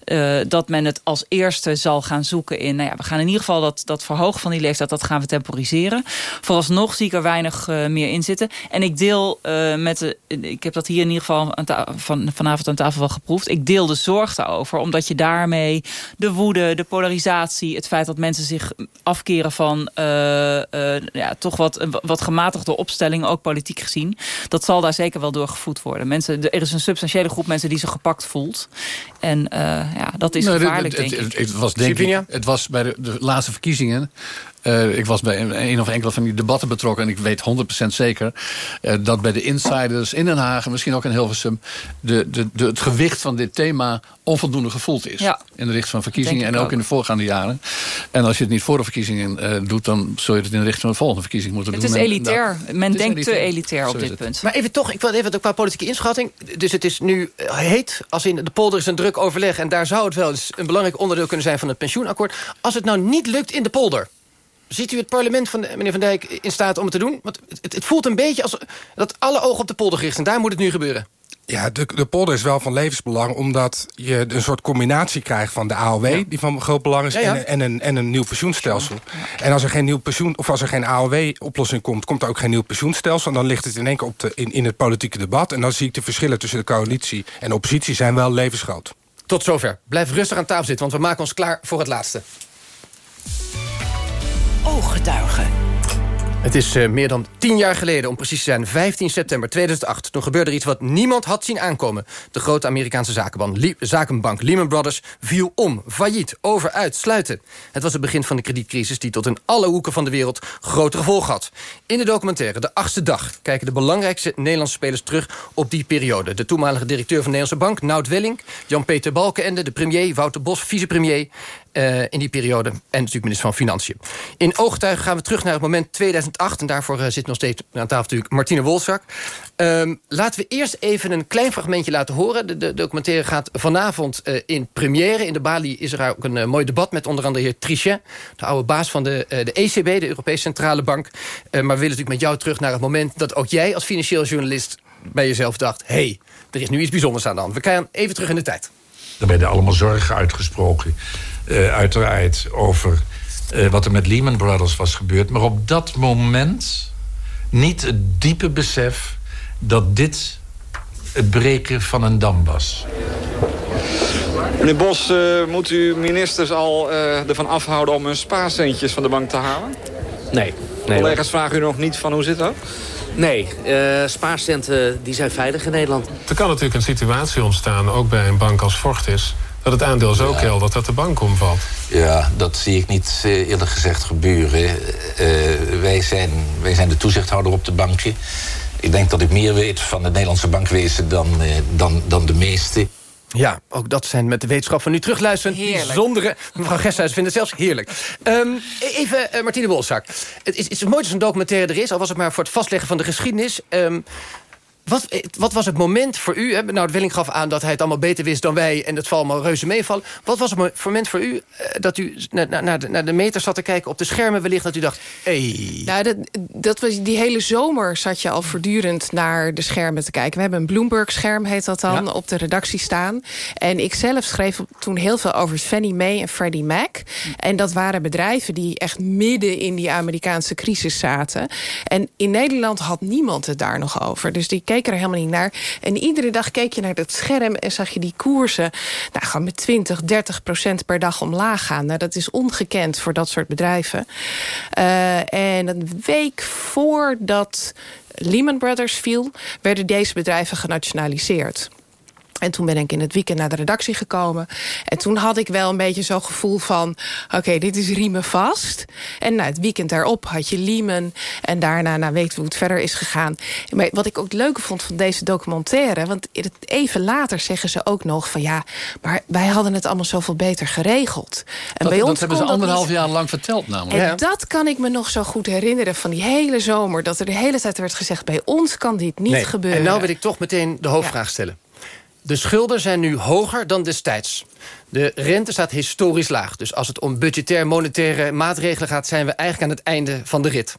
eh, dat men het als eerste zal gaan zoeken in... Nou ja, we gaan in ieder geval dat, dat verhogen van die leeftijd... dat gaan we temporiseren. Vooralsnog zie ik er weinig eh, meer in zitten. En ik deel eh, met de... Ik heb dat hier in ieder geval van, vanavond aan tafel wel geproefd. Ik deel de zorg daarover. Omdat je daarmee de woede, de polarisatie... het feit dat mensen zich afkeren van... ja, toch wat, wat gematigde opstelling, ook politiek gezien. Dat zal daar zeker wel door gevoed worden. Mensen, er is een substantiële groep mensen die zich gepakt voelt. En ja, dat is gevaarlijk, het, denk het, ik. Het, was, denk ik, het was bij de, de laatste verkiezingen uh, ik was bij een of enkele van die debatten betrokken... en ik weet 100% zeker uh, dat bij de insiders in Den Haag... en misschien ook in Hilversum... De, de, de, het gewicht van dit thema onvoldoende gevoeld is. Ja. In de richting van verkiezingen en ook, ook, in de voorgaande jaren. En als je het niet voor de verkiezingen uh, doet... dan zul je het in de richting van de volgende verkiezing moeten het doen. Is elitair. En, Men denkt elitair. te elitair op dit punt. Maar even toch, ik wil even qua politieke inschatting. Dus het is nu heet, als in de polder is een druk overleg... en daar zou het wel eens een belangrijk onderdeel kunnen zijn van het pensioenakkoord. Als het nou niet lukt in de polder... Ziet u het parlement van meneer Van Dijk in staat om het te doen? Want het, het voelt een beetje als dat alle ogen op de polder gericht zijn. Daar moet het nu gebeuren. Ja, de, de polder is wel van levensbelang... omdat je een soort combinatie krijgt van de AOW... Ja. die van groot belang is, ja, ja. En, en, een, en een nieuw pensioenstelsel. En als er geen nieuw pensioen of als er geen AOW-oplossing komt... komt er ook geen nieuw pensioenstelsel. En dan ligt het in één keer op de, in, in het politieke debat. En dan zie ik de verschillen tussen de coalitie en de oppositie... zijn wel levensgroot. Tot zover. Blijf rustig aan tafel zitten, want we maken ons klaar voor het laatste. Ooggetuigen. Het is uh, meer dan tien jaar geleden, om precies te zijn, 15 september 2008. Toen gebeurde er iets wat niemand had zien aankomen. De grote Amerikaanse zakenbank, zakenbank Lehman Brothers viel om. Failliet, over, uit, sluiten. Het was het begin van de kredietcrisis die tot in alle hoeken van de wereld grote gevolgen had. In de documentaire De Achtste Dag kijken de belangrijkste Nederlandse spelers terug op die periode. De toenmalige directeur van de Nederlandse Bank, Nout Welling... Jan-Peter Balkenende, de premier, Wouter Bos, vicepremier... Uh, in die periode. En natuurlijk minister van Financiën. In oogtuigen gaan we terug naar het moment 2008. En daarvoor uh, zit nog steeds aan tafel natuurlijk Martine Wolzak. Um, laten we eerst even een klein fragmentje laten horen. De, documentaire gaat vanavond uh, in première. In de Bali is er ook een mooi debat met onder andere heer Trichet. De oude baas van de, de ECB, de Europese Centrale Bank. maar we willen natuurlijk met jou terug naar het moment... dat ook jij als financieel journalist bij jezelf dacht... hé, hey, er is nu iets bijzonders aan de hand. We gaan even terug in de tijd. Er werden allemaal zorgen uitgesproken uiteraard over uh, wat er met Lehman Brothers was gebeurd. Maar op dat moment niet het diepe besef dat dit het breken van een dam was. Meneer Bos, uh, moet u ministers al ervan afhouden om hun spaarcentjes van de bank te halen? Nee. nee Collega's vragen u nog niet van hoe zit dat? Nee, uh, spaarcenten die zijn veilig in Nederland. Er kan natuurlijk een situatie ontstaan, ook bij een bank als Fortis... dat het aandeel zo ja. keldert dat de bank omvalt. Ja, dat zie ik niet uh, eerlijk gezegd gebeuren. Uh, wij, zijn, wij zijn de toezichthouder op de banken. Ik denk dat ik meer weet van het Nederlandse bankwezen dan, dan, dan de meeste. Ja, ook dat zijn met de wetenschap van nu terugluisteren. Heerlijk. Bijzondere. Mevrouw Gesthuis vindt het zelfs heerlijk. Um, even uh, Martine Bolzak. Het is, het is mooi dat zo'n documentaire er is. Al was het maar voor het vastleggen van de geschiedenis. Um, wat, wat, was het moment voor u? Hè? Nou, Welling gaf aan dat hij het allemaal beter wist dan wij... en het val allemaal reuze meevallen. Wat was het moment voor u dat u naar, de, naar de meter zat te kijken... op de schermen wellicht dat u dacht... Hey. Nou, dat, dat was, die hele zomer zat je al voortdurend naar de schermen te kijken. We hebben een Bloomberg-scherm, heet dat dan, ja. op de redactie staan. En ik zelf schreef toen heel veel over Fannie Mae en Freddie Mac. En dat waren bedrijven die echt midden in die Amerikaanse crisis zaten. En in Nederland had niemand het daar nog over. Dus die keek er helemaal niet naar. En iedere dag keek je naar dat scherm en zag je die koersen... Nou, gewoon met 20, 30 procent per dag omlaag gaan. Nou, dat is ongekend voor dat soort bedrijven. Uh, en een week voordat Lehman Brothers viel... werden deze bedrijven genationaliseerd. En toen ben ik in het weekend naar de redactie gekomen. En toen had ik wel een beetje zo'n gevoel van... oké, okay, dit is riemen vast. En nou, het weekend daarop had je Lehman. En daarna nou, weten we hoe het verder is gegaan. Maar wat ik ook het leuke vond van deze documentaire... want even later zeggen ze ook nog van... ja, maar wij hadden het allemaal zoveel beter geregeld. En dat, bij ons dat hebben ze anderhalf niet... jaar lang verteld namelijk. En ja. dat kan ik me nog zo goed herinneren van die hele zomer... dat er de hele tijd werd gezegd... bij ons kan dit niet nee. gebeuren. En nou wil ik toch meteen de hoofdvraag ja. stellen. De schulden zijn nu hoger dan destijds. De rente staat historisch laag. Dus als het om budgetair monetaire maatregelen gaat... zijn we eigenlijk aan het einde van de rit.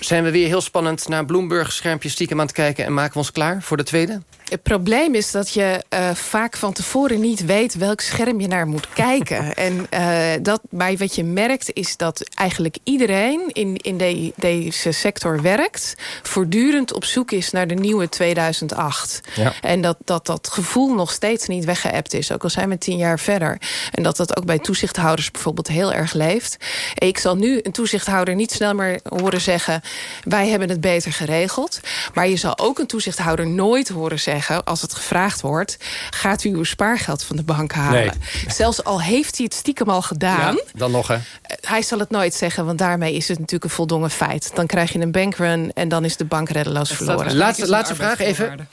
Zijn we weer heel spannend naar Bloomberg-schermpjes stiekem aan het kijken... en maken we ons klaar voor de tweede? Het probleem is dat je uh, vaak van tevoren niet weet... welk scherm je naar moet kijken. en uh, dat, maar wat je merkt is dat eigenlijk iedereen in, in de, deze sector werkt... voortdurend op zoek is naar de nieuwe 2008. Ja. En dat, dat dat gevoel nog steeds niet weggeëpt is. Ook al zijn we tien jaar verder. En dat dat ook bij toezichthouders bijvoorbeeld heel erg leeft. Ik zal nu een toezichthouder niet snel meer horen zeggen... wij hebben het beter geregeld. Maar je zal ook een toezichthouder nooit horen zeggen... als het gevraagd wordt, gaat u uw spaargeld van de bank halen. Nee. Zelfs al heeft hij het stiekem al gedaan... Ja, dan nog, hè? Hij zal het nooit zeggen, want daarmee is het natuurlijk een voldongen feit. Dan krijg je een bankrun en dan is de bank reddeloos verloren. Laatste, laatste vraag even.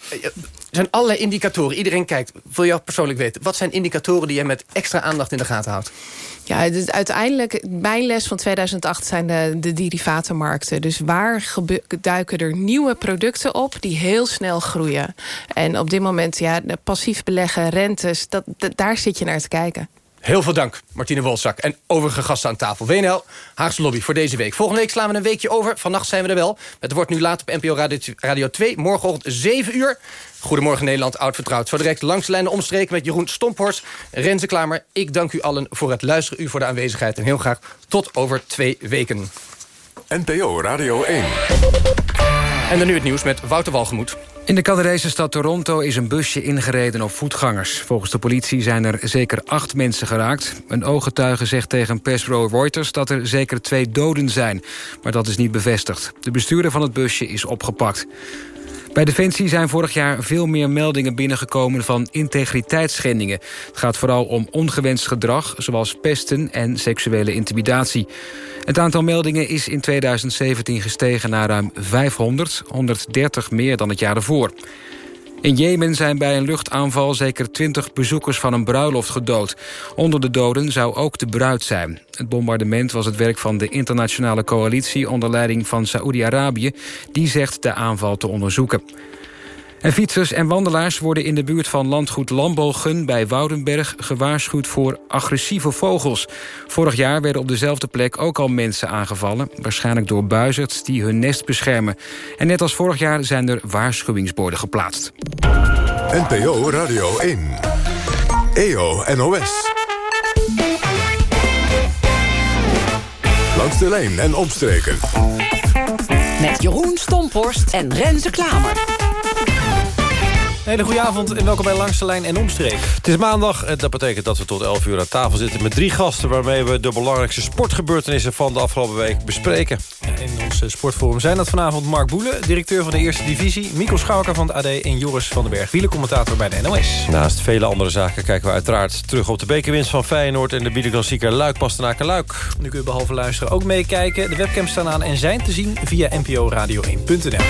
Zijn allerlei indicatoren. Iedereen kijkt. Wil je persoonlijk weten. Wat zijn indicatoren die je met extra aandacht in de gaten houdt? Ja, dus uiteindelijk, mijn les van 2008 zijn de, de derivatenmarkten. Dus waar duiken er nieuwe producten op die heel snel groeien? En op dit moment, ja, passief beleggen, rentes, dat- daar zit je naar te kijken. Heel veel dank, Martine Wolzak. En overige gasten aan tafel. WNL, Haagse Lobby voor deze week. Volgende week slaan we een weekje over. Vannacht zijn we er wel. Het wordt nu laat op NPO Radio, Radio 2. Morgenochtend 7 uur. Goedemorgen Nederland, oud vertrouwd. Zo direct langs de lijnen omstreken met Jeroen Stomphorst. Renze Klamer, ik dank u allen voor het luisteren. U voor de aanwezigheid. En heel graag tot over twee weken. NPO Radio 1. En dan nu het nieuws met Wouter Walgemoed. In de Canadese stad Toronto is een busje ingereden op voetgangers. Volgens de politie zijn er zeker acht mensen geraakt. Een ooggetuige zegt tegen persbureau Reuters dat er zeker twee doden zijn. Maar dat is niet bevestigd. De bestuurder van het busje is opgepakt. Bij Defensie zijn vorig jaar veel meer meldingen binnengekomen van integriteitsschendingen. Het gaat vooral om ongewenst gedrag, zoals pesten en seksuele intimidatie. Het aantal meldingen is in 2017 gestegen naar ruim 500, 130 meer dan het jaar ervoor. In Jemen zijn bij een luchtaanval zeker 20 bezoekers van een bruiloft gedood. Onder de doden zou ook de bruid zijn. Het bombardement was het werk van de internationale coalitie... onder leiding van Saoedi-Arabië. Die zegt de aanval te onderzoeken. En fietsers en wandelaars worden in de buurt van landgoed Lambogen bij Woudenberg gewaarschuwd voor agressieve vogels. Vorig jaar werden op dezelfde plek ook al mensen aangevallen, waarschijnlijk door buizerds die hun nest beschermen. En net als vorig jaar zijn er waarschuwingsborden geplaatst. NPO Radio 1. EO NOS. Langs de lijn en omstreken. Met Jeroen Stomphorst en Renze Klamer. Een hele goede avond en welkom bij Langs de Lijn en Omstreek. Het is maandag en dat betekent dat we tot 11 uur aan tafel zitten... met drie gasten waarmee we de belangrijkste sportgebeurtenissen... van de afgelopen week bespreken. In ons eh, sportforum zijn dat vanavond Mark Boelen... directeur van de Eerste Divisie, Mikkel Schauker van het AD... en Joris van den Berg, wielercommentator bij de NOS. Naast vele andere zaken kijken we uiteraard terug op de bekerwinst van Feyenoord... en de wielerklassieker Luik Pastenaken Luik. Nu kun je behalve luisteren ook meekijken. De webcams staan aan en zijn te zien via nporadio1.nl.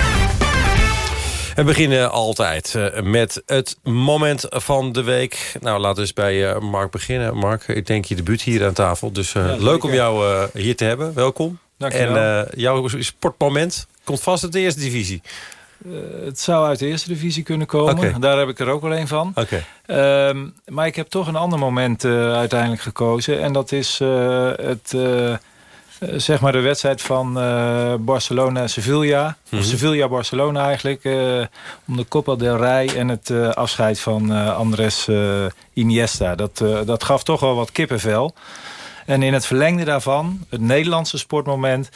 We beginnen altijd eh, met het moment van de week. Nou, laten we eens bij eh, Mark beginnen. Mark, ik denk je debuut hier aan tafel. Dus eh, Ja, leuk om jou hier te hebben. Welkom. Dankjewel. En jouw sportmoment komt vast uit de eerste divisie. Het zou uit de eerste divisie kunnen komen. Daar heb ik er ook wel een van. Oké. Ehm, maar ik heb toch een ander moment uiteindelijk gekozen. En dat is het, zeg maar de wedstrijd van eh, Barcelona-Sevilla. Of Sevilla-Barcelona eigenlijk. eh, om de Copa del Rey en het eh, afscheid van eh, Andres eh, Iniesta. Dat, eh, dat gaf toch wel wat kippenvel. En in het verlengde daarvan, het Nederlandse sportmoment...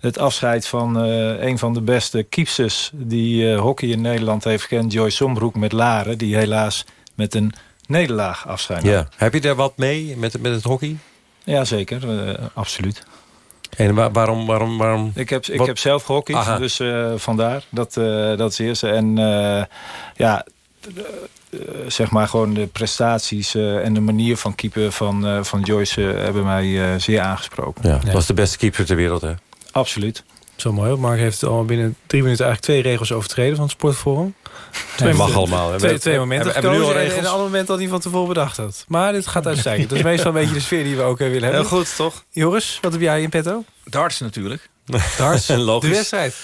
het afscheid van eh, een van de beste kiepsters... die eh, hockey in Nederland heeft gekend, Joyce Sombroek met Laren... die helaas met een nederlaag afscheid nam. Ja. Heb je daar wat mee met, met het hockey? Ja, zeker. eh, absoluut. En wa- waarom, waarom, waarom? Ik heb, ik Wat- heb zelf gehockeyd, Aha. dus eh, vandaar. Dat, eh, dat is het eerste. En eh, ja, zeg maar gewoon de prestaties eh, en de manier van keeper van, eh, van Joyce hebben mij eh, zeer aangesproken. Ja, dat was de beste keeper ter wereld, hè? Absoluut. Zo mooi. Mark heeft al binnen drie minuten eigenlijk twee regels overtreden van het sportforum. Twee mag allemaal. Twee, We- twee we- momenten hebben- hebben gekozen en regels? een ander moment dat hij van tevoren bedacht had. Maar dit gaat uitstekend. Dat is meestal een beetje de sfeer die we ook eh, willen hebben. Heel goed, toch? Joris, wat heb jij in petto? Darts natuurlijk. Darts, Logisch. de wedstrijd.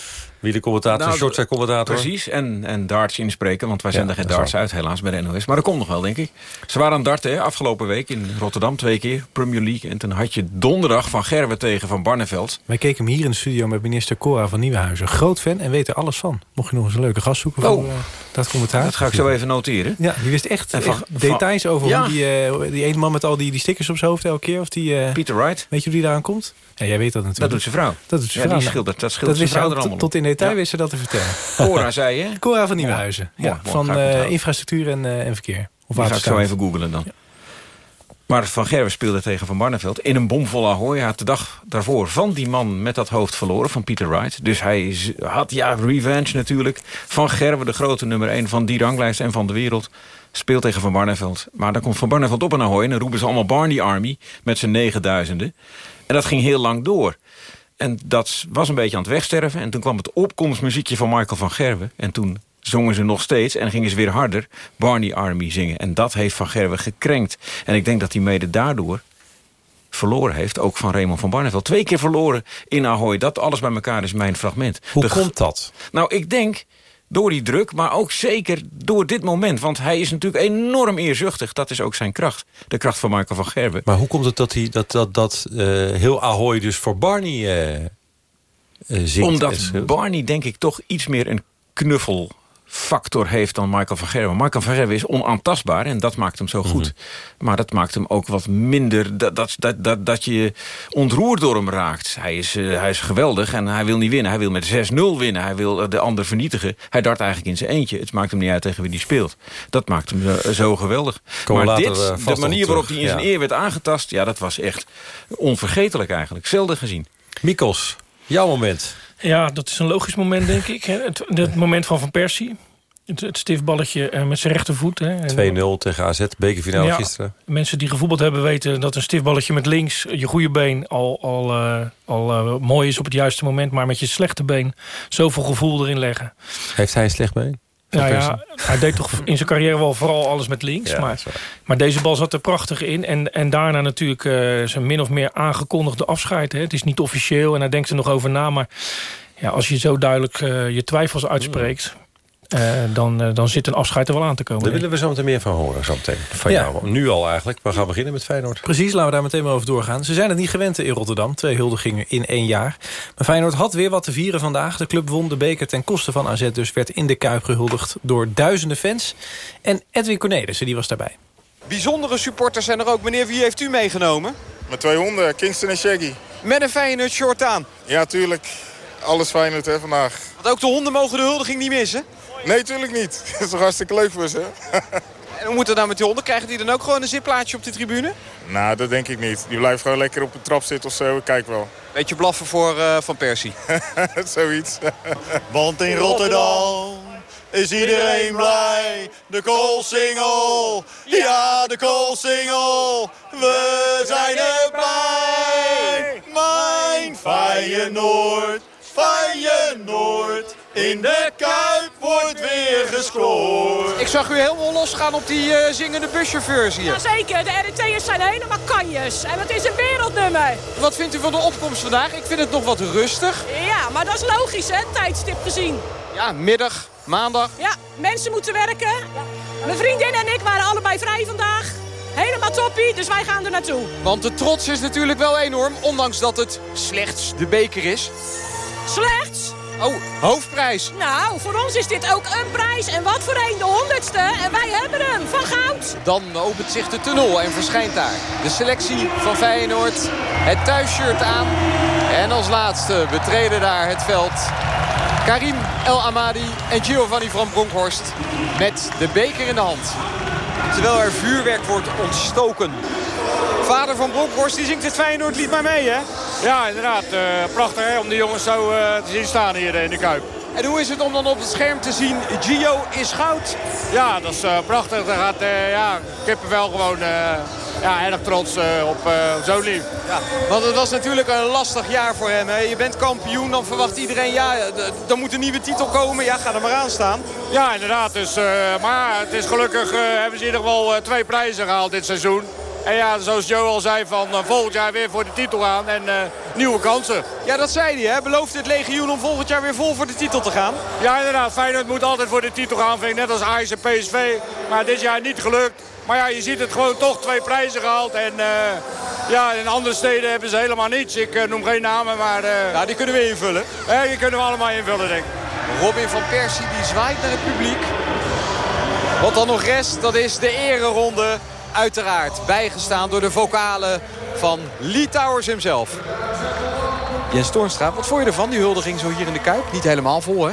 Wielercommentator, Nou, shorttrack-commentator. Precies, en, en darts inspreken, want wij Ja, zenden geen dat darts uit helaas bij de NOS. Maar dat komt nog wel, denk ik. Ze waren aan darten hè, afgelopen week in Rotterdam twee keer, Premier League. En toen had je donderdag van Gerwe tegen Van Barneveld. Wij keken hem hier in de studio met minister Cora van Nieuwenhuizen. Groot fan en weet er alles van. Mocht je nog eens een leuke gast zoeken voor Oh. eh, dat commentaar. Dat ga ik zo even noteren. Ja, die wist echt, En van- echt details over Ja. hoe die, eh, die ene man met al die, die stickers op zijn hoofd elke keer. Of die, eh, Peter Wright. Weet je hoe die daar aankomt? Ja, jij weet dat natuurlijk. Dat doet zijn vrouw. Dat doet zijn Ja, vrouw. die schildert- dat schildert wist zijn vrouw er allemaal tot in detail Ja. wist ze dat te vertellen. Cora zei je? Cora van Nieuwenhuizen. Mooi, Ja, mooi, van eh, infrastructuur en, eh, en verkeer. Of ga ik zo even googlen dan. Maar Van Gerwen speelde tegen Van Barneveld in een bomvolle Ahoy. Hij had de dag daarvoor van die man met dat hoofd verloren, van Peter Wright. Dus hij had, ja, revenge natuurlijk. Van Gerwen, de grote nummer 1 van die ranglijst en van de wereld... speelt tegen Van Barneveld. Maar dan komt Van Barneveld op een Ahoy... en dan roepen ze allemaal Barney Army met zijn negenduizenden. En dat ging heel lang door. En dat was een beetje aan het wegsterven. En toen kwam het opkomstmuziekje van Michael van Gerwen. En toen zongen ze nog steeds en gingen ze weer harder Barney Army zingen. En dat heeft Van Gerwen gekrenkt. En ik denk dat hij mede daardoor verloren heeft, ook van Raymond van Barneveld. Twee keer verloren in Ahoy. Dat alles bij elkaar is mijn fragment. Hoe komt dat? Nou, ik denk door die druk, maar ook zeker door dit moment. Want hij is natuurlijk enorm eerzuchtig. Dat is ook zijn kracht. De kracht van Michael van Gerwen. Maar hoe komt het dat, hij, dat, dat, dat eh, heel Ahoy dus voor Barney zingt? en Omdat? Barney denk ik toch iets meer een knuffelfactor heeft dan Michael van Gerwen. Michael van Gerwen is onaantastbaar en dat maakt hem zo goed. Maar dat maakt hem ook wat minder... Dat, dat, dat, dat, dat je ontroerd door hem raakt. Hij is, eh, hij is geweldig en hij wil niet winnen. Hij wil met 6-0 winnen. Hij wil eh, de ander vernietigen. Hij dart eigenlijk in zijn eentje. Het maakt hem niet uit tegen wie die speelt. Dat maakt hem zo, zo geweldig. Maar dit, eh, de manier waarop hij in zijn ja. eer werd aangetast... ja, dat was echt onvergetelijk eigenlijk. Zelden gezien. Mikos, jouw moment. Ja, dat is een logisch moment, denk ik. Het, het moment van Van Persie. Het, het stiftballetje eh, met zijn rechtervoet. hè. En 2-0 tegen AZ, bekerfinale Ja, gisteren. Mensen die gevoetbald hebben weten dat een stiftballetje met links... je goede been al, al, eh, al eh, mooi is op het juiste moment... maar met je slechte been zoveel gevoel erin leggen. Heeft hij een slecht been? Nou Persie? ja, hij deed toch in zijn carrière wel vooral alles met links. Ja, maar, maar deze bal zat er prachtig in. En, en daarna natuurlijk eh, zijn min of meer aangekondigde afscheid. Hè. Het is niet officieel en hij denkt er nog over na. Maar ja, als je zo duidelijk eh, je twijfels uitspreekt... eh, dan, eh, dan zit een afscheid er wel aan te komen. Daar willen we zo meteen meer van horen. Zo meteen. Van Ja. jou. Nu al eigenlijk. We gaan beginnen met Feyenoord. Precies, laten we daar meteen maar over doorgaan. Ze zijn het niet gewend in Rotterdam, twee huldigingen in één jaar. Maar Feyenoord had weer wat te vieren vandaag. De club won de beker ten koste van AZ, dus werd in de Kuip gehuldigd door duizenden fans. En Edwin Cornelissen, die was daarbij. Bijzondere supporters zijn er ook. Meneer, wie heeft u meegenomen? Met twee honden, Kingston en Shaggy. Met een Feyenoord short aan. Ja, tuurlijk. Alles Feyenoord hè, vandaag. Want ook de honden mogen de huldiging niet missen. Nee, tuurlijk niet. Dat is toch hartstikke leuk voor ze? En hoe moet het nou met die honden? Krijgen die dan ook gewoon een zitplaatje op de tribune? Nou, dat denk ik niet. Die blijft gewoon lekker op de trap zitten of zo. Kijk wel. Beetje blaffen voor eh, Van Persie. Zoiets. Want in Rotterdam is iedereen blij. De koolsingel, ja de koolsingel. We zijn erbij. Mijn Feyenoord, Feyenoord. In de Kuip wordt weer gescoord. Ik zag u helemaal losgaan op die eh, zingende buschauffeurs hier. Jazeker, de RT'ers zijn helemaal kanjes. En het is een wereldnummer. Wat vindt u van de opkomst vandaag? Ik vind het nog wat rustig. Ja, maar dat is logisch, hè, tijdstip gezien. Ja, middag, maandag. Ja, mensen moeten werken. Mijn vriendin en ik waren allebei vrij vandaag. Helemaal toppie, dus wij gaan er naartoe. Want de trots is natuurlijk wel enorm, ondanks dat het slechts de beker is. Slechts? Oh, hoofdprijs. Nou, voor ons is dit ook een prijs. En wat voor een, de honderdste. En wij hebben hem, van goud. Dan opent zich de tunnel en verschijnt daar de selectie van Feyenoord. Het thuisshirt aan. En als laatste betreden daar het veld Karim El Amadi en Giovanni van Bronckhorst met de beker in de hand. Terwijl er vuurwerk wordt ontstoken. Vader van Bronkhorst die zingt het Feyenoord lied maar mee, hè? Ja, inderdaad. eh, prachtig hè, om die jongens zo eh, te zien staan hier in de Kuip. En hoe is het om dan op het scherm te zien, Gio is goud? Ja, dat is eh, prachtig. Daar gaat ja, kippenvel gewoon ja, erg trots op zo'n lief. Ja, want het was natuurlijk een lastig jaar voor hem. Hè? Je bent kampioen, dan verwacht iedereen, ja, dan moet een nieuwe titel komen. Ja, ga er maar aan staan. Ja, inderdaad. Dus, maar het is gelukkig hebben ze in ieder geval twee prijzen gehaald dit seizoen. En ja, zoals Joe al zei, van eh, volgend jaar weer voor de titel gaan en eh, nieuwe kansen. Ja, dat zei hij, hè? Belooft het legioen om volgend jaar weer vol voor de titel te gaan? Ja, inderdaad. Feyenoord moet altijd voor de titel gaan, vind ik. Net als Ajax en PSV. Maar dit jaar niet gelukt. Maar ja, je ziet het gewoon toch twee prijzen gehaald. En eh, ja, in andere steden hebben ze helemaal niets. Ik noem geen namen, maar... Ja, die kunnen we invullen. die kunnen we allemaal invullen, denk ik. Robin van Persie die zwaait naar het publiek. Wat dan nog rest, dat is de ereronde. Uiteraard bijgestaan door de vocalen van Lee Towers hemzelf. Jens Toornstra, wat vond je ervan, die huldiging zo hier in de Kuip? Niet helemaal vol, hè?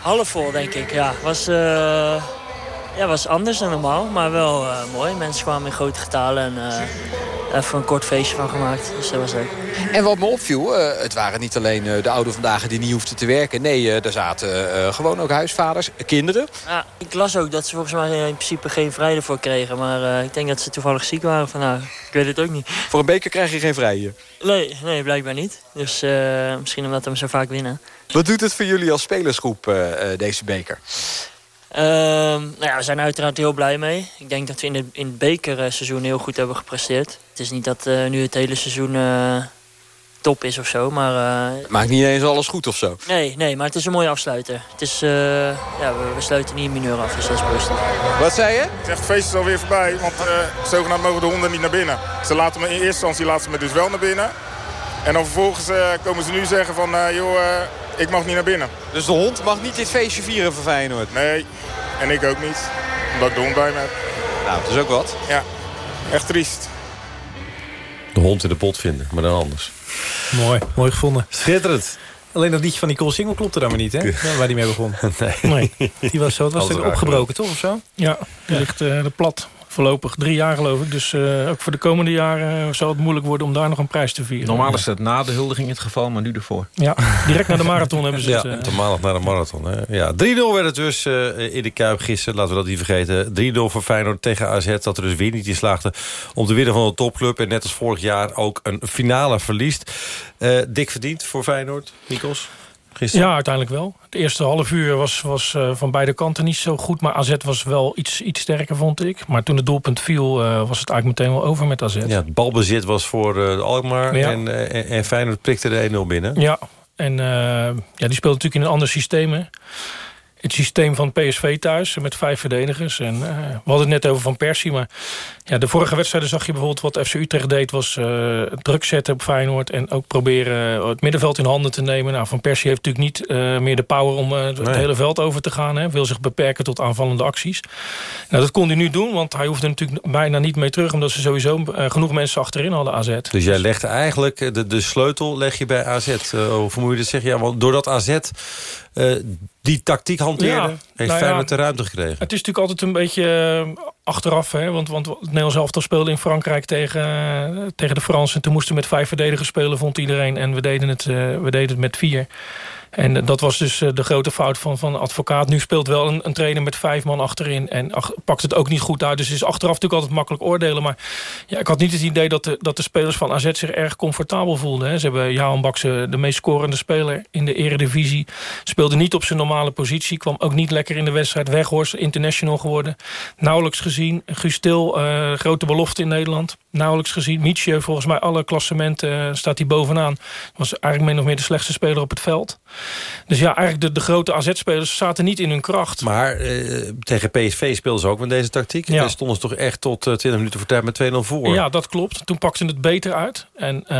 Half vol, denk ik. Ja, was, eh, ja, was anders dan normaal, maar wel eh, mooi. Mensen kwamen in grote getalen en uh, even een kort feestje van gemaakt. Dus dat was leuk. En wat me opviel, uh, het waren niet alleen de ouderen vandaag die niet hoefden te werken. Nee, er zaten gewoon ook huisvaders, kinderen. Ja, ik las ook dat ze volgens mij in principe geen vrij ervoor kregen. Maar ik denk dat ze toevallig ziek waren vandaag. Ik weet het ook niet. Voor een beker krijg je geen vrije? Nee, nee blijkbaar niet. Dus misschien omdat we zo vaak winnen. Wat doet het voor jullie als spelersgroep, deze beker? Uh, nou ja, we zijn uiteraard heel blij mee. Ik denk dat we in, de, in het bekerseizoen heel goed hebben gepresteerd. Het is niet dat uh, nu het hele seizoen uh, top is of zo, maar... Maakt niet eens alles goed of zo? Nee, nee, maar het is een mooie afsluiter. Het is, ja, we, we, sluiten niet in mineur af, dus dat is rustig. Wat zei je? Het, feest is alweer voorbij, want zogenaamd mogen de honden niet naar binnen. Ze laten me in eerste instantie laten ze me dus wel naar binnen. En dan vervolgens komen ze nu zeggen van, joh ik mag niet naar binnen. Dus de hond mag niet dit feestje vieren voor Feyenoord? Nee, en ik ook niet. Omdat ik de hond bij me heb. Nou, het is ook wat. Ja, echt triest. De hond in de pot vinden, maar dan anders. Mooi, mooi gevonden. Schitterend. Alleen dat liedje van Nicole Single klopte dan maar niet, hè? Ja, waar die mee begon. Nee. nee. Die was zo, het was opgebroken, toch? Of zo? Ja, die ligt uh, plat voorlopig drie jaar geloof ik. Dus uh, ook voor de komende jaren uh, zal het moeilijk worden om daar nog een prijs te vieren. Normaal is het na de huldiging het geval, maar nu ervoor. Ja, direct naar de marathon hebben ze ja, het. Uh... maandag naar de marathon. Hè. Ja, 3-0 werd het dus in de Kuip gisteren. Laten we dat niet vergeten. 3-0 voor Feyenoord tegen AZ. Dat er dus weer niet in slaagde om te winnen van de topclub. En net als vorig jaar ook een finale verliest. dik verdiend voor Feyenoord, Nikos? Gisteren. Ja, uiteindelijk wel. Het eerste half uur was, was uh, van beide kanten niet zo goed. Maar AZ was wel iets, iets sterker, vond ik. Maar toen het doelpunt viel, uh, was het eigenlijk meteen wel over met AZ. Ja, het balbezit was voor uh, Alkmaar. Ja. En, en, en Feyenoord prikte de 1-0 binnen. Ja, en ja, die speelde natuurlijk in een ander systeem. Hè het systeem van PSV thuis met vijf verdedigers. En, uh, we hadden het net over Van Persie, maar ja, de vorige wedstrijden zag je bijvoorbeeld wat FC Utrecht deed... was uh, druk zetten op Feyenoord en ook proberen het middenveld in handen te nemen. Nou, Van Persie heeft natuurlijk niet uh, meer de power om het nee. hele veld over te gaan. Hè. Wil zich beperken tot aanvallende acties. Nou, dat kon hij nu doen, want hij hoefde natuurlijk bijna niet mee terug... omdat ze sowieso genoeg mensen achterin hadden AZ. Dus jij legt eigenlijk de, de sleutel leg je bij AZ. hoe moet je dat zeggen? Ja, want doordat AZ uh, die tactiek hanteerde, ja, heeft nou Feyenoord ja, de ruimte gekregen. Het is natuurlijk altijd een beetje uh, achteraf. Hè? Want, want het Nederlands elftal speelde in Frankrijk tegen, uh, tegen de Fransen. Toen moesten we met vijf verdedigers spelen, vond iedereen. En we deden het, we deden het met vier. En dat was dus de grote fout van, van advocaat. Nu speelt wel een, trainer met vijf man achterin. En pakt het ook niet goed uit. Dus is achteraf natuurlijk altijd makkelijk oordelen. Maar ja, ik had niet het idee dat de, dat de spelers van AZ zich erg comfortabel voelden. Hè. Ze hebben Jaan Bakse, de meest scorende speler in de eredivisie. Speelde niet op zijn normale positie. Kwam ook niet lekker in de wedstrijd. Weghorst, international geworden. Nauwelijks gezien. Guus Til, uh, grote belofte in Nederland. Nauwelijks gezien. Mietje, volgens mij alle klassementen staat hij bovenaan. Was eigenlijk min of meer de slechtste speler op het veld. Dus ja, eigenlijk de, de grote AZ-spelers zaten niet in hun kracht. Maar eh, tegen PSV speelden ze ook met deze tactiek. Ja. En stonden ze toch echt tot uh, 20 minuten voor tijd met 2-0 voor. Ja, dat klopt. Toen pakten ze het beter uit. En uh,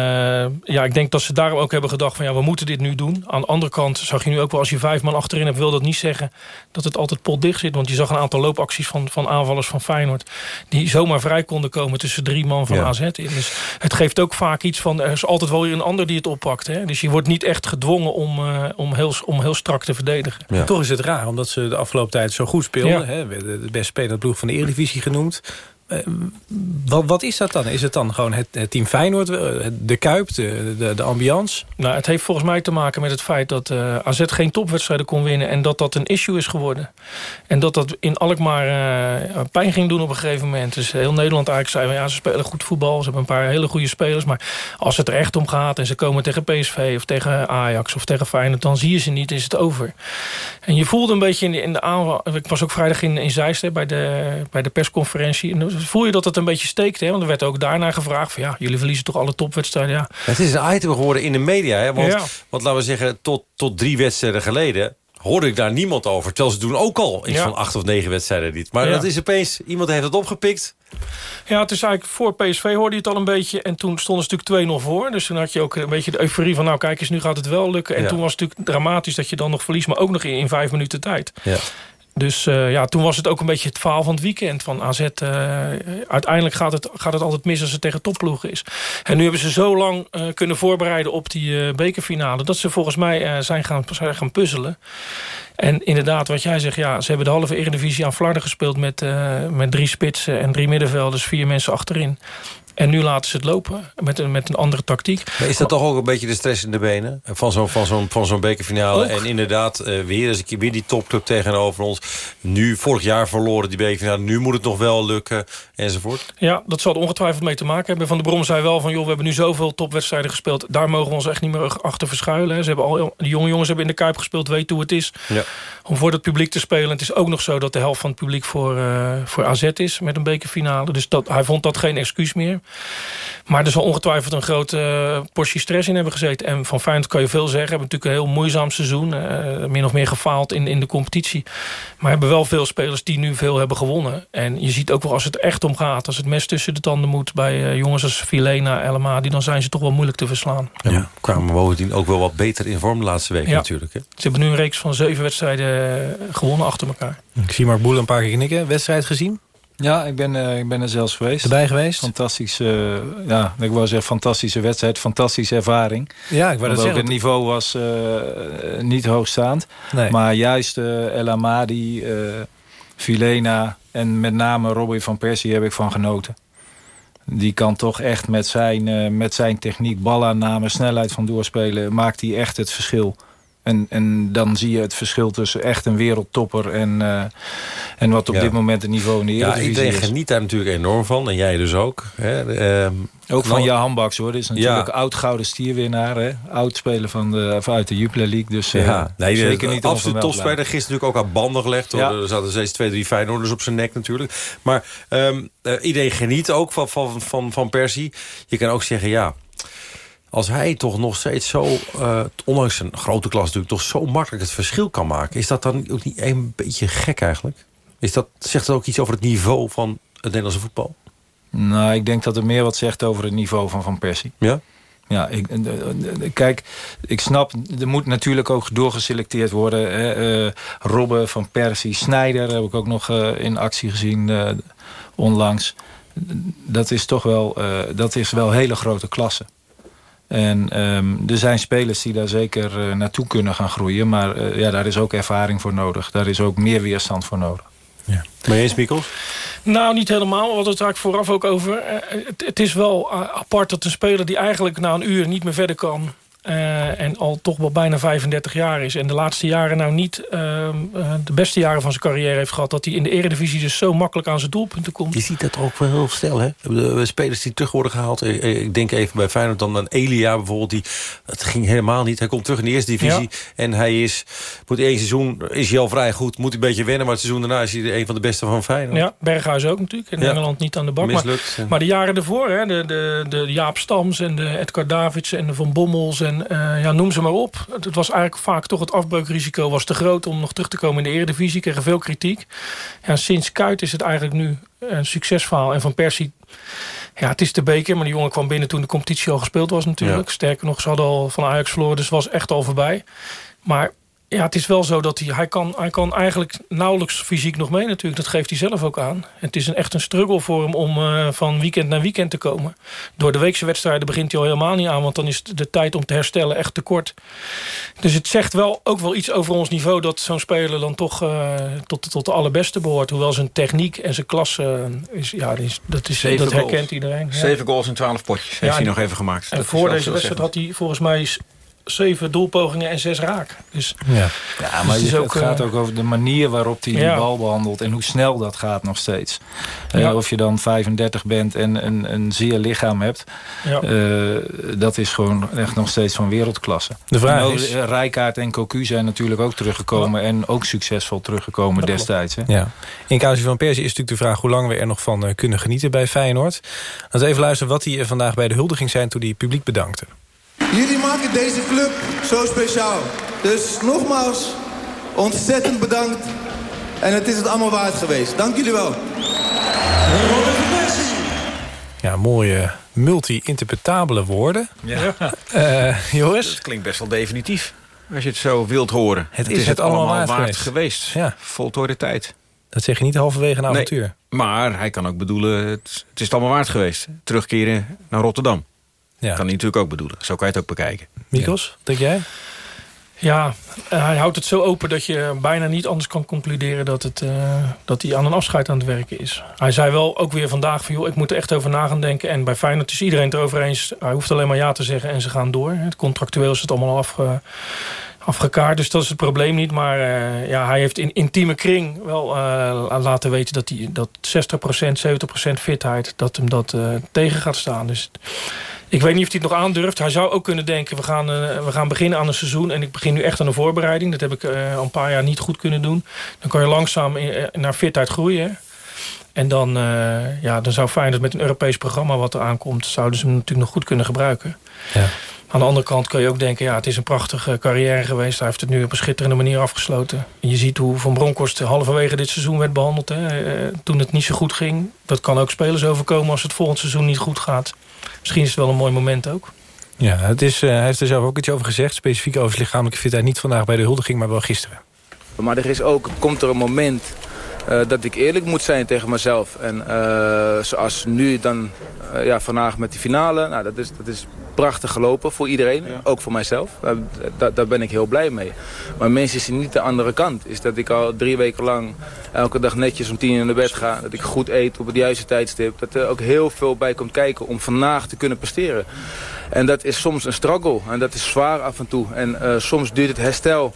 ja, ik denk dat ze daarom ook hebben gedacht van ja, we moeten dit nu doen. Aan de andere kant zag je nu ook wel als je vijf man achterin hebt... wil dat niet zeggen dat het altijd potdicht zit. Want je zag een aantal loopacties van, van aanvallers van Feyenoord... die zomaar vrij konden komen tussen drie man van Ja. AZ. Dus het geeft ook vaak iets van... er is altijd wel weer een ander die het oppakt. Hè? Dus je wordt niet echt gedwongen om, uh, om, heel, om heel strak te verdedigen. Ja. Toch is het raar, omdat ze de afgelopen tijd zo goed speelden. Ja. Hè? De best spelende ploeg van de Eredivisie genoemd. Wat, wat, is dat dan? Is het dan gewoon het, het team Feyenoord, de Kuip, de, de, ambiance? Nou, het heeft volgens mij te maken met het feit dat uh, AZ geen topwedstrijden kon winnen... en dat dat een issue is geworden. En dat dat in Alkmaar uh, pijn ging doen op een gegeven moment. Dus heel Nederland eigenlijk zei, ja, ze spelen goed voetbal. Ze hebben een paar hele goede spelers. Maar als het er echt om gaat en ze komen tegen PSV of tegen Ajax of tegen Feyenoord... dan zie je ze niet, is het over. En je voelde een beetje in de, aanval... Ik was ook vrijdag in, in Zeist bij, de, bij de persconferentie... En voel je dat het een beetje steekt. Hè? Want er werd ook daarna gevraagd van ja, jullie verliezen toch alle topwedstrijden. Ja. Het is een item geworden in de media. Hè? Want, Ja. want laten we zeggen, tot, tot drie wedstrijden geleden hoorde ik daar niemand over. Terwijl ze doen ook al iets Ja. van acht of negen wedstrijden niet. Maar Ja. dat is opeens, iemand heeft het opgepikt. Ja, het is eigenlijk voor PSV hoorde je het al een beetje. En toen stonden ze natuurlijk 2-0 voor. Dus toen had je ook een beetje de euforie van... nou kijk eens, nu gaat het wel lukken. En Ja. toen was het natuurlijk dramatisch dat je dan nog verliest... maar ook nog in, in vijf minuten tijd. Ja. Dus uh, ja, toen was het ook een beetje het verhaal van het weekend van AZ. Uh, uiteindelijk gaat het, gaat het altijd mis als het tegen topploegen is. En nu hebben ze zo lang uh, kunnen voorbereiden op die bekerfinale... dat ze volgens mij zijn, gaan, zijn gaan puzzelen. En inderdaad, wat jij zegt, ja, ze hebben de halve Eredivisie aan Flarden gespeeld... met, met drie spitsen en drie middenvelders, vier mensen achterin. En nu laten ze het lopen met een, met een andere tactiek. Maar is dat toch ook een beetje de stress in de benen? Van zo'n van zo'n van zo'n bekerfinale. En inderdaad, uh, weer eens een keer weer die topclub tegenover ons. Nu, vorig jaar verloren die bekerfinale. Nu moet het nog wel lukken, enzovoort. Ja, dat zal er ongetwijfeld mee te maken hebben. Van de Brom zei wel van, joh, we hebben nu zoveel topwedstrijden gespeeld. Daar mogen we ons echt niet meer achter verschuilen. Ze hebben al, die jonge jongens hebben in de Kuip gespeeld, weten hoe het is. Ja. Om voor het publiek te spelen. Het is ook nog zo dat de helft van het publiek voor, uh, voor AZ is met een bekerfinale. Dus dat, hij vond dat geen excuus meer. Maar er zal ongetwijfeld een grote uh, portie stress in hebben gezeten. En van Feyenoord kan je veel zeggen. Hebben natuurlijk een heel moeizaam seizoen. Uh, min of meer gefaald in, in de competitie. Maar hebben wel veel spelers die nu veel hebben gewonnen. En je ziet ook wel als het echt om gaat. Als het mes tussen de tanden moet bij uh, jongens als Filena, Elma. Die dan zijn ze toch wel moeilijk te verslaan. Ja, ja. kwamen bovendien ook wel wat beter in vorm de laatste week ja. natuurlijk. Hè? Ze hebben nu een reeks van zeven wedstrijden gewonnen achter elkaar. Ik zie Mark Boel een paar keer knikken. Wedstrijd gezien? Ja, ik ben, uh, ik ben er zelfs geweest. Erbij geweest? Fantastische, uh, ja, ik wou zeggen fantastische wedstrijd, fantastische ervaring. Ja, ik wou dat zeggen. het niveau was uh, niet hoogstaand. Nee. Maar juist El Amadi, Filena en met name Robin van Persie heb ik van genoten. Die kan toch echt met zijn, met zijn techniek, balaanname, snelheid van doorspelen... maakt hij echt het verschil. En, en dan zie je het verschil tussen echt een wereldtopper... en, uh, en wat op ja. dit moment het niveau in de Eredivisie ja, iedereen is. geniet daar natuurlijk enorm van. En jij dus ook. Hè? Um, ook van Jan Baks hoor. Dit is natuurlijk ja. oud gouden stierwinnaar. Hè? Oud speler van de, vanuit de Jupiler League. Dus ja. Uh, nee, zeker niet Absoluut topspeler. Gisteren natuurlijk ook aan banden gelegd. Ja. Er zaten steeds twee, drie Feyenoorders op zijn nek natuurlijk. Maar um, uh, iedereen geniet ook van, van, van, van Persie. Je kan ook zeggen, ja als hij toch nog steeds zo, uh, ondanks zijn grote klas natuurlijk... toch zo makkelijk het verschil kan maken... is dat dan ook niet een beetje gek eigenlijk? Is dat, zegt dat ook iets over het niveau van het Nederlandse voetbal? Nou, ik denk dat er meer wat zegt over het niveau van Van Persie. Ja? Ja, ik, kijk, ik snap, er moet natuurlijk ook doorgeselecteerd worden. Hè. Uh, Robben, Van Persie, Snijder heb ik ook nog uh, in actie gezien uh, onlangs. Dat is toch wel, dat is wel hele grote klasse. En um, er zijn spelers die daar zeker uh, naartoe kunnen gaan groeien. Maar uh, ja, daar is ook ervaring voor nodig. Daar is ook meer weerstand voor nodig. Ja. Maar eens, Mikkels? Nou, niet helemaal. We hadden het eigenlijk vooraf ook over. Uh, het, het, is wel apart dat een speler die eigenlijk na een uur niet meer verder kan... Uh, en al toch wel bijna 35 jaar is. En de laatste jaren nou niet uh, de beste jaren van zijn carrière heeft gehad. Dat hij in de eredivisie dus zo makkelijk aan zijn doelpunten komt. Je ziet dat ook wel heel snel. Hè? De spelers die terug worden gehaald. Ik denk even bij Feyenoord dan aan Elia bijvoorbeeld. Die, het ging helemaal niet. Hij komt terug in de eerste divisie. Ja. En hij is, moet één seizoen is hij al vrij goed. Moet hij een beetje wennen. Maar het seizoen daarna is hij een van de beste van Feyenoord. Ja, Berghuis ook natuurlijk. In ja. Engeland niet aan de bak. Mislukt. Maar, maar de jaren ervoor. Hè, de, de, de Jaap Stams en de Edgar Davids en de Van Bommels en en uh, ja, noem ze maar op. Het was eigenlijk vaak toch het afbreukrisico was te groot om nog terug te komen in de Eredivisie. Kregen veel kritiek. Ja, sinds Kuit is het eigenlijk nu een succesverhaal. En Van Persie, ja, het is de beker. Maar die jongen kwam binnen toen de competitie al gespeeld was natuurlijk. Ja. Sterker nog, ze hadden al van Ajax verloren. Dus was echt al voorbij. Maar ja, het is wel zo dat hij, hij, kan, hij kan eigenlijk nauwelijks fysiek nog mee natuurlijk. Dat geeft hij zelf ook aan. Het is een, echt een struggle voor hem om uh, van weekend naar weekend te komen. Door de weekse wedstrijden begint hij al helemaal niet aan. Want dan is de tijd om te herstellen echt te kort. Dus het zegt wel ook wel iets over ons niveau... dat zo'n speler dan toch uh, tot, tot de allerbeste behoort. Hoewel zijn techniek en zijn klasse... Uh, is, ja, is, dat, is, dat goals. herkent iedereen. Ja. Zeven goals in twaalf potjes heeft ja, hij nog even gemaakt. En dat voor deze wedstrijd had hij volgens mij zeven doelpogingen en zes raak. Dus, ja. ja, maar dus het, ook, het gaat ook over de manier waarop hij ja. die bal behandelt... en hoe snel dat gaat nog steeds. Ja. Uh, of je dan 35 bent en een, een zeer lichaam hebt... Ja. Uh, dat is gewoon echt nog steeds van wereldklasse. De vraag en is... Rijkaard en Cocu zijn natuurlijk ook teruggekomen... en ook succesvol teruggekomen dat destijds. Hè? Ja. In casus van Persie is natuurlijk de vraag... hoe lang we er nog van kunnen genieten bij Feyenoord. Laten we even luisteren wat hij vandaag bij de huldiging zijn... toen hij publiek bedankte. Jullie maken deze club zo speciaal. Dus nogmaals, ontzettend bedankt. En het is het allemaal waard geweest. Dank jullie wel. Ja, mooie multi-interpretabele woorden. Ja. Uh, Joris? Dat klinkt best wel definitief. als je het zo wilt horen. Het is het allemaal waard geweest. geweest. Ja. Voltooide tijd. Dat zeg je niet halverwege een avontuur. Nee, maar hij kan ook bedoelen, het, het is het allemaal waard geweest. Terugkeren naar Rotterdam. Ja. Kan hij natuurlijk ook bedoelen. Zo kan je het ook bekijken. Mikos, denk jij? Ja, eh, hij houdt het zo open dat je bijna niet anders kan concluderen... Dat, het, eh, dat hij aan een afscheid aan het werken is. Hij zei wel ook weer vandaag van... joh, ik moet er echt over na gaan denken. En bij Feyenoord is iedereen het erover eens. Hij hoeft alleen maar ja te zeggen en ze gaan door. Het contractueel is het allemaal al afge, afgekaart. Dus dat is het probleem niet. Maar eh, ja, hij heeft in intieme kring wel eh, laten weten... dat, hij, dat 60%, 70% fitheid dat hem dat eh, tegen gaat staan. Dus ik weet niet of hij het nog aandurft. Hij zou ook kunnen denken, we gaan, eh, we gaan beginnen aan een seizoen... en ik begin nu echt aan een voorbereiding. Dat heb ik eh, al een paar jaar niet goed kunnen doen. Dan kan je langzaam in- eh, naar fitheid groeien. En dan, eh, ja, dan zou Feyenoord met een Europees programma wat er aankomt... zouden ze hem natuurlijk nog goed kunnen gebruiken. Ja. Aan de andere kant kun je ook denken... ja, het is een prachtige carrière geweest. Hij heeft het nu op een schitterende manier afgesloten. En je ziet hoe Van Bronckhorst halverwege dit seizoen werd behandeld. Hè. Toen het niet zo goed ging. Dat kan ook spelers overkomen als het volgend seizoen niet goed gaat. Misschien is het wel een mooi moment ook. Ja, het is, eh, hij heeft er zelf ook iets over gezegd. Specifiek over zijn lichamelijke fitheid. Niet vandaag bij de huldiging, maar wel gisteren. Maar er is ook, komt er een moment eh, dat ik eerlijk moet zijn tegen mezelf. En eh, zoals nu dan, eh, ja, vandaag met die finale. Nou, dat, is, dat is prachtig gelopen voor iedereen, ook voor mijzelf. Daar, ben ik heel blij mee. Maar mensen zien niet de andere kant. Is dat ik al drie weken lang elke dag netjes om tien uur naar bed ga. Dat ik goed eet op het juiste tijdstip. Dat er ook heel veel bij komt kijken om vandaag te kunnen presteren. En dat is soms een struggle. En dat is zwaar af en toe. En soms duurt het herstel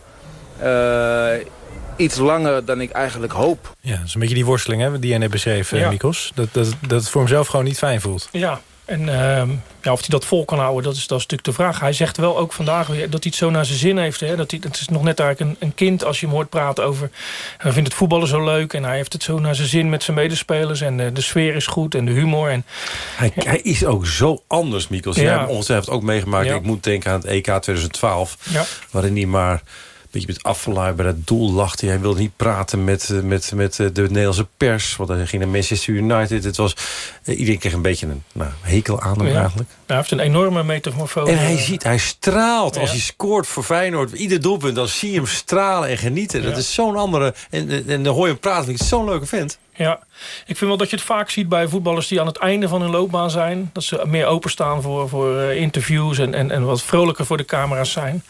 iets langer dan ik eigenlijk hoop. Ja, dat is een beetje die worsteling hè, die jij net beschreef, Ja. Mikos. Dat, dat, dat het voor hemzelf gewoon niet fijn voelt. Ja, en ehm, ja, of hij dat vol kan houden, dat is, dat is natuurlijk de vraag. Hij zegt wel ook vandaag weer dat hij het zo naar zijn zin heeft. Hè? Dat hij, het is nog net eigenlijk een, een kind als je hem hoort praten over... Hij vindt het voetballen zo leuk en hij heeft het zo naar zijn zin met zijn medespelers. En eh, de sfeer is goed en de humor. En, Hij, hij is ook zo anders, Mikos. Jij Ja. hebt hem ongetwijfeld ook meegemaakt. Ja. Ik moet denken aan het EK 2012. Ja. Waarin hij maar beetje met afgeluid bij het doel lachte. Hij wilde niet praten met, eh, met, met eh, de Nederlandse pers. Want hij ging naar Manchester United. Het was, eh, iedereen kreeg een beetje een nou, hekel aan hem Ja. eigenlijk. Hij heeft een enorme metamorfose. En hij ziet, hij straalt als Ja. hij scoort voor Feyenoord. Ieder doelpunt, dan zie je hem stralen en genieten. Dat Ja. is zo'n andere... En, en, dan hoor je hem praten. ik Zo'n leuke vent. Ja, ik vind wel dat je het vaak ziet bij voetballers die aan het einde van hun loopbaan zijn. Dat ze meer openstaan voor, voor eh, interviews en, en, en wat vrolijker voor de camera's zijn.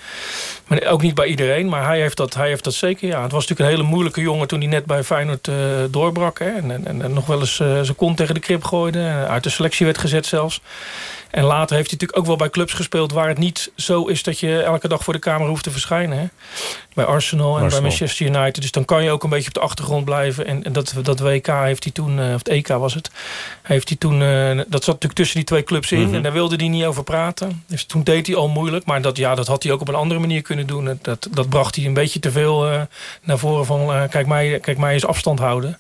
Maar ook niet bij iedereen, maar hij heeft dat, hij heeft dat zeker. Ja. Het was natuurlijk een hele moeilijke jongen toen hij net bij Feyenoord eh, doorbrak. Hè. En, en, en nog wel eens eh, zijn kont tegen de krip gooide. Uit de selectie werd gezet zelfs. En later heeft hij natuurlijk ook wel bij clubs gespeeld... waar het niet zo is dat je elke dag voor de camera hoeft te verschijnen. Hè? Bij Arsenal en bij. Manchester United. Dus dan kan je ook een beetje op de achtergrond blijven. En, en dat, dat WK heeft hij toen, eh, of het EK was het... Heeft hij toen, eh, dat zat natuurlijk tussen die twee clubs in. Mhm. En daar wilde hij niet over praten. Dus toen deed hij al moeilijk. Maar dat, ja, dat had hij ook op een andere manier kunnen doen. Dat- Dat, bracht hij een beetje te veel eh, naar voren van... kijk, mij, kijk, mij eens afstand houden.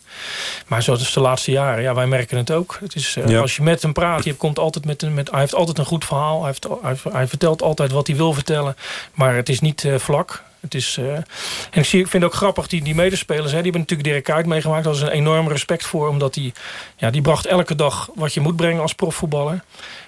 Maar zo is de laatste jaren. Ja, wij merken het ook. Het is, Ja. Als je met hem praat, je komt altijd met, een- met, hij heeft altijd een goed verhaal. Hij, heeft, hij, hij vertelt altijd wat hij wil vertellen. Maar het is niet vlak. Het is, eh, en ik, zie, ik vind het ook grappig, die, die medespelers... Hè, die hebben natuurlijk Dirk Kuyt meegemaakt. Daar is een enorm respect voor. Omdat hij, ja, die bracht elke dag wat je moet brengen als profvoetballer.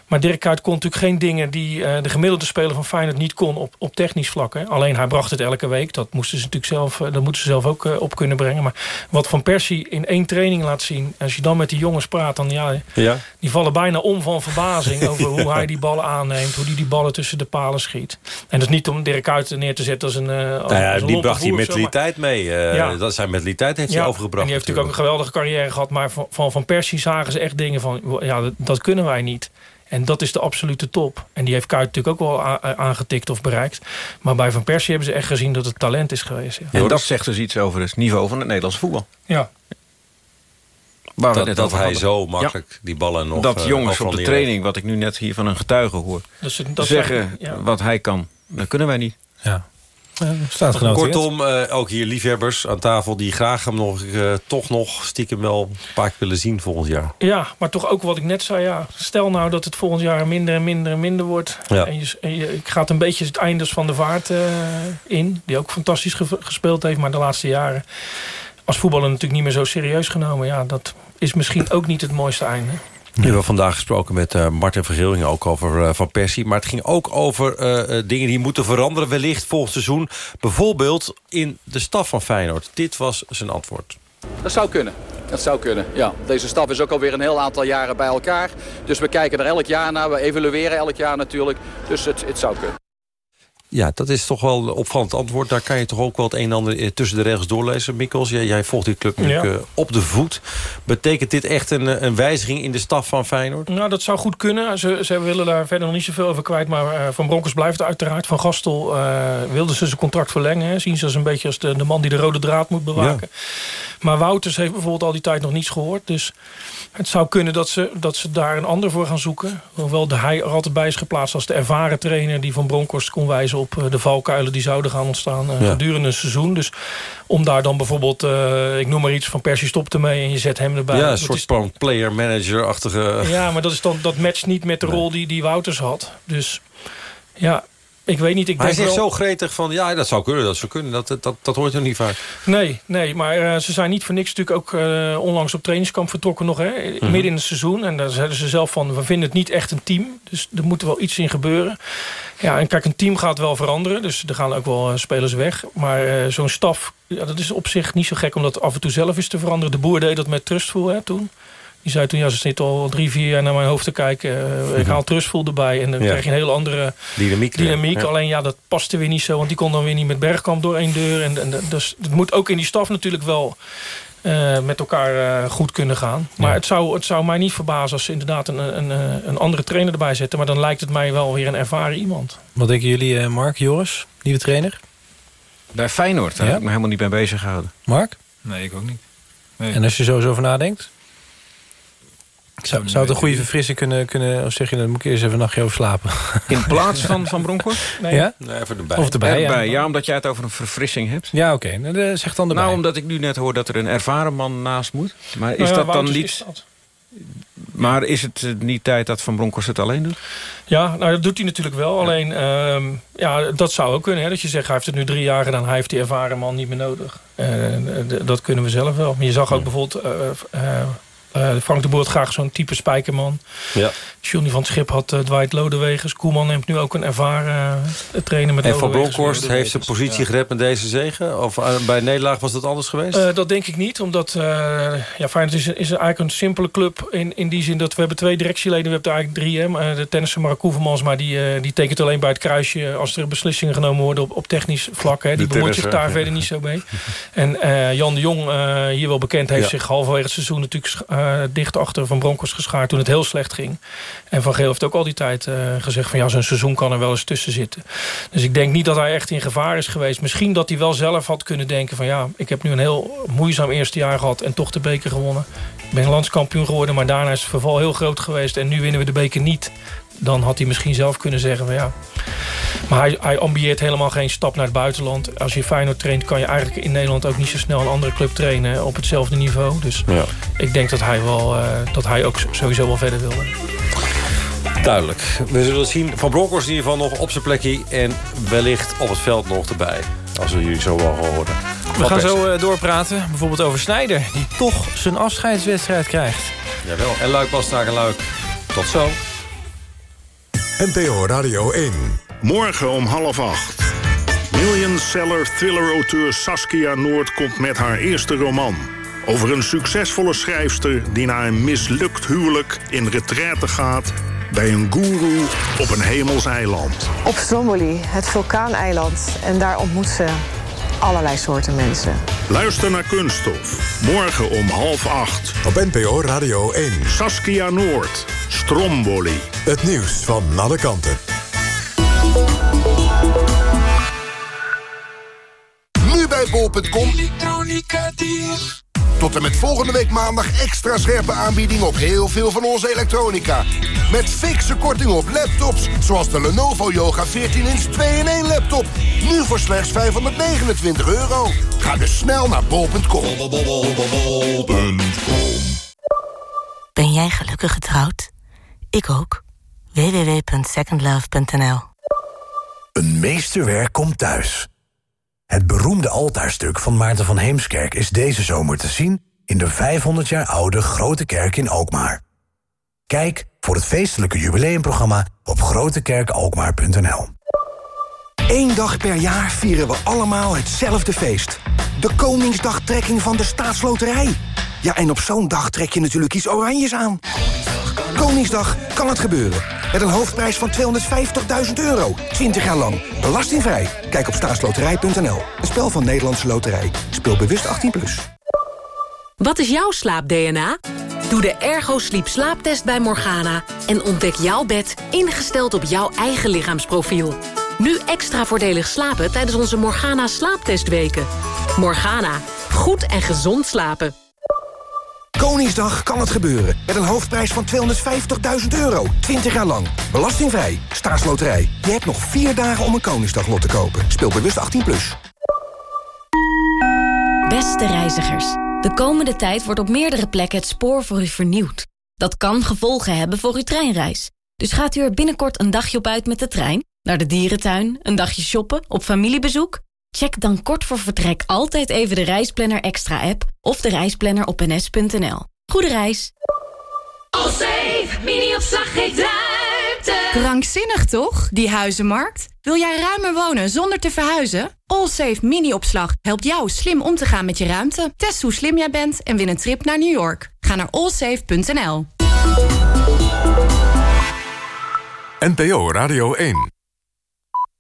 Maar Dirk Kuyt kon natuurlijk geen dingen die eh, de gemiddelde speler van Feyenoord niet kon op, op technisch vlak. Hè. Alleen hij bracht het elke week. Dat moesten ze natuurlijk zelf, eh, dat moeten ze zelf ook eh, op kunnen brengen. Maar wat Van Persie in één training laat zien. Als je dan met die jongens praat, dan ja, Ja. die vallen bijna om van verbazing over hoe hij die ballen aanneemt. Hoe hij die ballen tussen de palen schiet. En dat is niet om Dirk Kuyt neer te zetten als een als, Nou ja, als een die bracht die zo, maar- mentaliteit mee. Ja. Dat zijn mentaliteit heeft hij overgebracht. en die heeft natuurlijk ook een geweldige carrière gehad. Maar van, van, van Persie zagen ze echt dingen van... ja, dat, dat kunnen wij niet. En dat is de absolute top. En die heeft Kuyt natuurlijk ook wel aangetikt of bereikt. Maar bij Van Persie hebben ze echt gezien dat het talent is geweest. Ja. En dat zegt dus iets over het niveau van het Nederlandse voetbal. Ja. Waar dat dat hij hadden. zo makkelijk die ballen nog... Dat eh, jongens op de training, wat ik nu net hier van een getuige hoor... Dus dat zeggen zijn- ja. wat hij kan, dat kunnen wij niet. Ja. Staat genoteerd. Kortom, eh, ook hier liefhebbers aan tafel... die graag hem nog, eh, toch nog stiekem wel een paar keer willen zien volgend jaar. Ja, maar toch ook wat ik net zei. Ja, stel nou dat het volgend jaar minder en minder en minder wordt. Ja. En, je, en je gaat een beetje het einde van de vaart eh, in. Die ook fantastisch ge- gespeeld heeft. Maar de laatste jaren als voetballer natuurlijk niet meer zo serieus genomen. Ja, dat is misschien ook niet het mooiste einde. We hebben vandaag gesproken met uh, Martin Vergeel, ook over uh, Van Persie. Maar het ging ook over uh, dingen die moeten veranderen wellicht volgend seizoen. Bijvoorbeeld in de staf van Feyenoord. Dit was zijn antwoord. Dat zou kunnen. Dat zou kunnen, ja. Deze staf is ook alweer een heel aantal jaren bij elkaar. Dus we kijken er elk jaar naar, we evalueren elk jaar natuurlijk. Dus het, het zou kunnen. Ja, dat is toch wel een opvallend antwoord. Daar kan je toch ook wel het een en ander eh, tussen de regels doorlezen, Mikkels. Jij, jij volgt die club nu ja. op de voet. Betekent dit echt een, eh, een wijziging in de staf van Feyenoord? Nou, dat zou goed kunnen. Ze, ze willen daar verder nog niet zoveel over kwijt. Maar uh, Van Bronckhorst blijft uiteraard. Van Gastel uh, wilden ze zijn contract verlengen. Hè. Zien ze als een beetje als de, de man die de rode draad moet bewaken. Ja. Maar Wouters heeft bijvoorbeeld al die tijd nog niets gehoord. Dus het zou kunnen dat ze, dat ze daar een ander voor gaan zoeken. Hoewel de hij er altijd bij is geplaatst als de ervaren trainer... die Van Bronckhorst kon wijzen op de valkuilen die zouden gaan ontstaan ja. gedurende een seizoen. Dus om daar dan bijvoorbeeld, uh, ik noem maar iets, van Persie stopt ermee en je zet hem erbij. Ja, een soort is... player-manager-achtige... Ja, maar dat, is dan, dat matcht niet met de rol die, die Wouters had. Dus ja, ik weet niet. Ik maar hij is wel... zo gretig van, ja, dat zou kunnen, dat zou kunnen. Dat, dat, dat hoort er niet vaak. Nee, nee maar uh, ze zijn niet voor niks natuurlijk ook uh, onlangs op trainingskamp vertrokken nog. Hè, mm -hmm. Midden in het seizoen. En daar zeiden ze zelf van, we vinden het niet echt een team. Dus er moet wel iets in gebeuren. Ja, en kijk, een team gaat wel veranderen. Dus er gaan ook wel uh, spelers weg. Maar zo'n staf, ja, dat is op zich niet zo gek om dat af en toe zelf eens te veranderen. De boer deed dat met Trustful hè, toen. Die zei toen, ja, ze zitten al drie, vier jaar naar mijn hoofd te kijken. Uh, ik haal Trustful erbij. En dan ja. krijg je een hele andere dynamiek. dynamiek. Ja. Alleen ja, dat paste weer niet zo. Want die kon dan weer niet met Bergkamp door één deur. En, en dus het moet ook in die staf natuurlijk wel uh, met elkaar uh, goed kunnen gaan. Maar ja. het, zou, het zou mij niet verbazen als ze inderdaad een, een, een andere trainer erbij zetten. Maar dan lijkt het mij wel weer een ervaren iemand. Wat denken jullie, Mark, Joris, nieuwe trainer? Bij Feyenoord, daar ja? heb ik me helemaal niet bij bezig gehouden. Mark? Nee, ik ook niet. Nee. En als je zo over nadenkt? Zou, zou het een goede verfrissing kunnen, kunnen... of zeg je, dan moet ik eerst even een nachtje over slapen? In plaats van Van Bronckhorst? Nee. Ja? Nee, even erbij. Of erbij, erbij ja. ja. omdat jij het over een verfrissing hebt. Ja, oké. Okay. Nou, zeg dan erbij. Nou, omdat ik nu net hoor dat er een ervaren man naast moet. Maar is nou ja, dat dan niet... Maar is het niet tijd dat Van Bronckhorst het alleen doet? Ja, nou dat doet hij natuurlijk wel. Ja. Alleen, um, ja, dat zou ook kunnen. Hè, dat je zegt, hij heeft het nu drie jaar gedaan. Hij heeft die ervaren man niet meer nodig. Uh, dat kunnen we zelf wel. Maar je zag ook ja. bijvoorbeeld... Uh, uh, Frank de Boer had graag zo'n type spijkerman. Ja. Johnny van het Schip had uh, Dwight Lodewegers. Koeman neemt nu ook een ervaren uh, trainer met En Van Bronckhorst heeft zijn positie ja. gered met deze zegen? Of uh, bij Nederlaag was dat anders geweest? dat denk ik niet. Omdat ja, Feyenoord is, is eigenlijk een simpele club. In, in die zin dat we hebben twee directieleden. We hebben er eigenlijk drie. Hè. De tennisser Mark Koevermans. Maar die, die tekent alleen bij het kruisje. Als er beslissingen genomen worden op, op technisch vlak. Hè. Die bemoeit zich daar verder niet zo mee. En Jan de Jong, hier wel bekend, heeft ja. zich halverwege het seizoen natuurlijk dicht achter Van Bronckhorst geschaard toen het heel slecht ging. En Van Geel heeft ook al die tijd uh, gezegd van ja, zo'n seizoen kan er wel eens tussen zitten. Dus ik denk niet dat hij echt in gevaar is geweest. Misschien dat hij wel zelf had kunnen denken van ja, ik heb nu een heel moeizaam eerste jaar gehad en toch de beker gewonnen. Ik ben landskampioen geworden, maar daarna is het verval heel groot geweest en nu winnen we de beker niet. Dan had hij misschien zelf kunnen zeggen van ja. Maar hij, hij ambieert helemaal geen stap naar het buitenland. Als je Feyenoord traint kan je eigenlijk in Nederland ook niet zo snel een andere club trainen op hetzelfde niveau. Dus ja. ik denk dat hij, wel, uh, dat hij ook sowieso wel verder wilde. Duidelijk. We zullen zien. Van Bronckhorst in ieder geval nog op zijn plekje. En wellicht op het veld nog erbij. Als we jullie zo wel horen. We gaan zo uh, doorpraten. Bijvoorbeeld over Snijder. Die toch zijn afscheidswedstrijd krijgt. Jawel. En Luik Bastaak en Luik. Tot zo. NPO Radio 1. Morgen om half acht. Millionseller thriller-auteur Saskia Noord komt met haar eerste roman. Over een succesvolle schrijfster die na een mislukt huwelijk in retraite gaat... bij een goeroe op een hemels eiland. Op Stromboli, het vulkaaneiland. En daar ontmoet ze allerlei soorten mensen. Luister naar Kunststof. Morgen om half acht. Op NPO Radio 1. Saskia Noord. Stromboli. Het nieuws van alle kanten. Nu bij bol.com. Tot en met volgende week maandag extra scherpe aanbieding op heel veel van onze elektronica. Met fikse korting op laptops, zoals de Lenovo Yoga 14-inch 2-in-1 laptop. Nu voor slechts 529 euro. Ga dus snel naar bol.com. Ben jij gelukkig getrouwd? Ik ook. www.secondlove.nl Een meesterwerk komt thuis. Het beroemde altaarstuk van Maarten van Heemskerk is deze zomer te zien... in de 500 jaar oude Grote Kerk in Alkmaar. Kijk voor het feestelijke jubileumprogramma op grotekerkalkmaar.nl. Eén dag per jaar vieren we allemaal hetzelfde feest. De Koningsdagtrekking van de Staatsloterij. Ja, en op zo'n dag trek je natuurlijk iets oranjes aan. Koningsdag kan het gebeuren. Met een hoofdprijs van 250.000 euro. 20 jaar lang. Belastingvrij. Kijk op staatsloterij.nl. Een spel van Nederlandse Loterij. Speel bewust 18+. Plus. Wat is jouw slaap-DNA? Doe de Ergo Sleep slaaptest bij Morgana... en ontdek jouw bed ingesteld op jouw eigen lichaamsprofiel. Nu extra voordelig slapen tijdens onze Morgana slaaptestweken. Morgana. Goed en gezond slapen. Koningsdag kan het gebeuren. Met een hoofdprijs van 250.000 euro. 20 jaar lang. Belastingvrij. Staatsloterij. Je hebt nog vier dagen om een Koningsdaglot te kopen. Speel bewust 18+. Plus. Beste reizigers. De komende tijd wordt op meerdere plekken het spoor voor u vernieuwd. Dat kan gevolgen hebben voor uw treinreis. Dus gaat u er binnenkort een dagje op uit met de trein? Naar de dierentuin? Een dagje shoppen? Op familiebezoek? Check dan kort voor vertrek altijd even de Reisplanner Extra app... of de reisplanner op ns.nl. Goede reis! Allsafe, mini-opslag geeft ruimte. Krankzinnig toch, die huizenmarkt? Wil jij ruimer wonen zonder te verhuizen? Allsafe mini-opslag helpt jou slim om te gaan met je ruimte. Test hoe slim jij bent en win een trip naar New York. Ga naar allsafe.nl. NPO Radio 1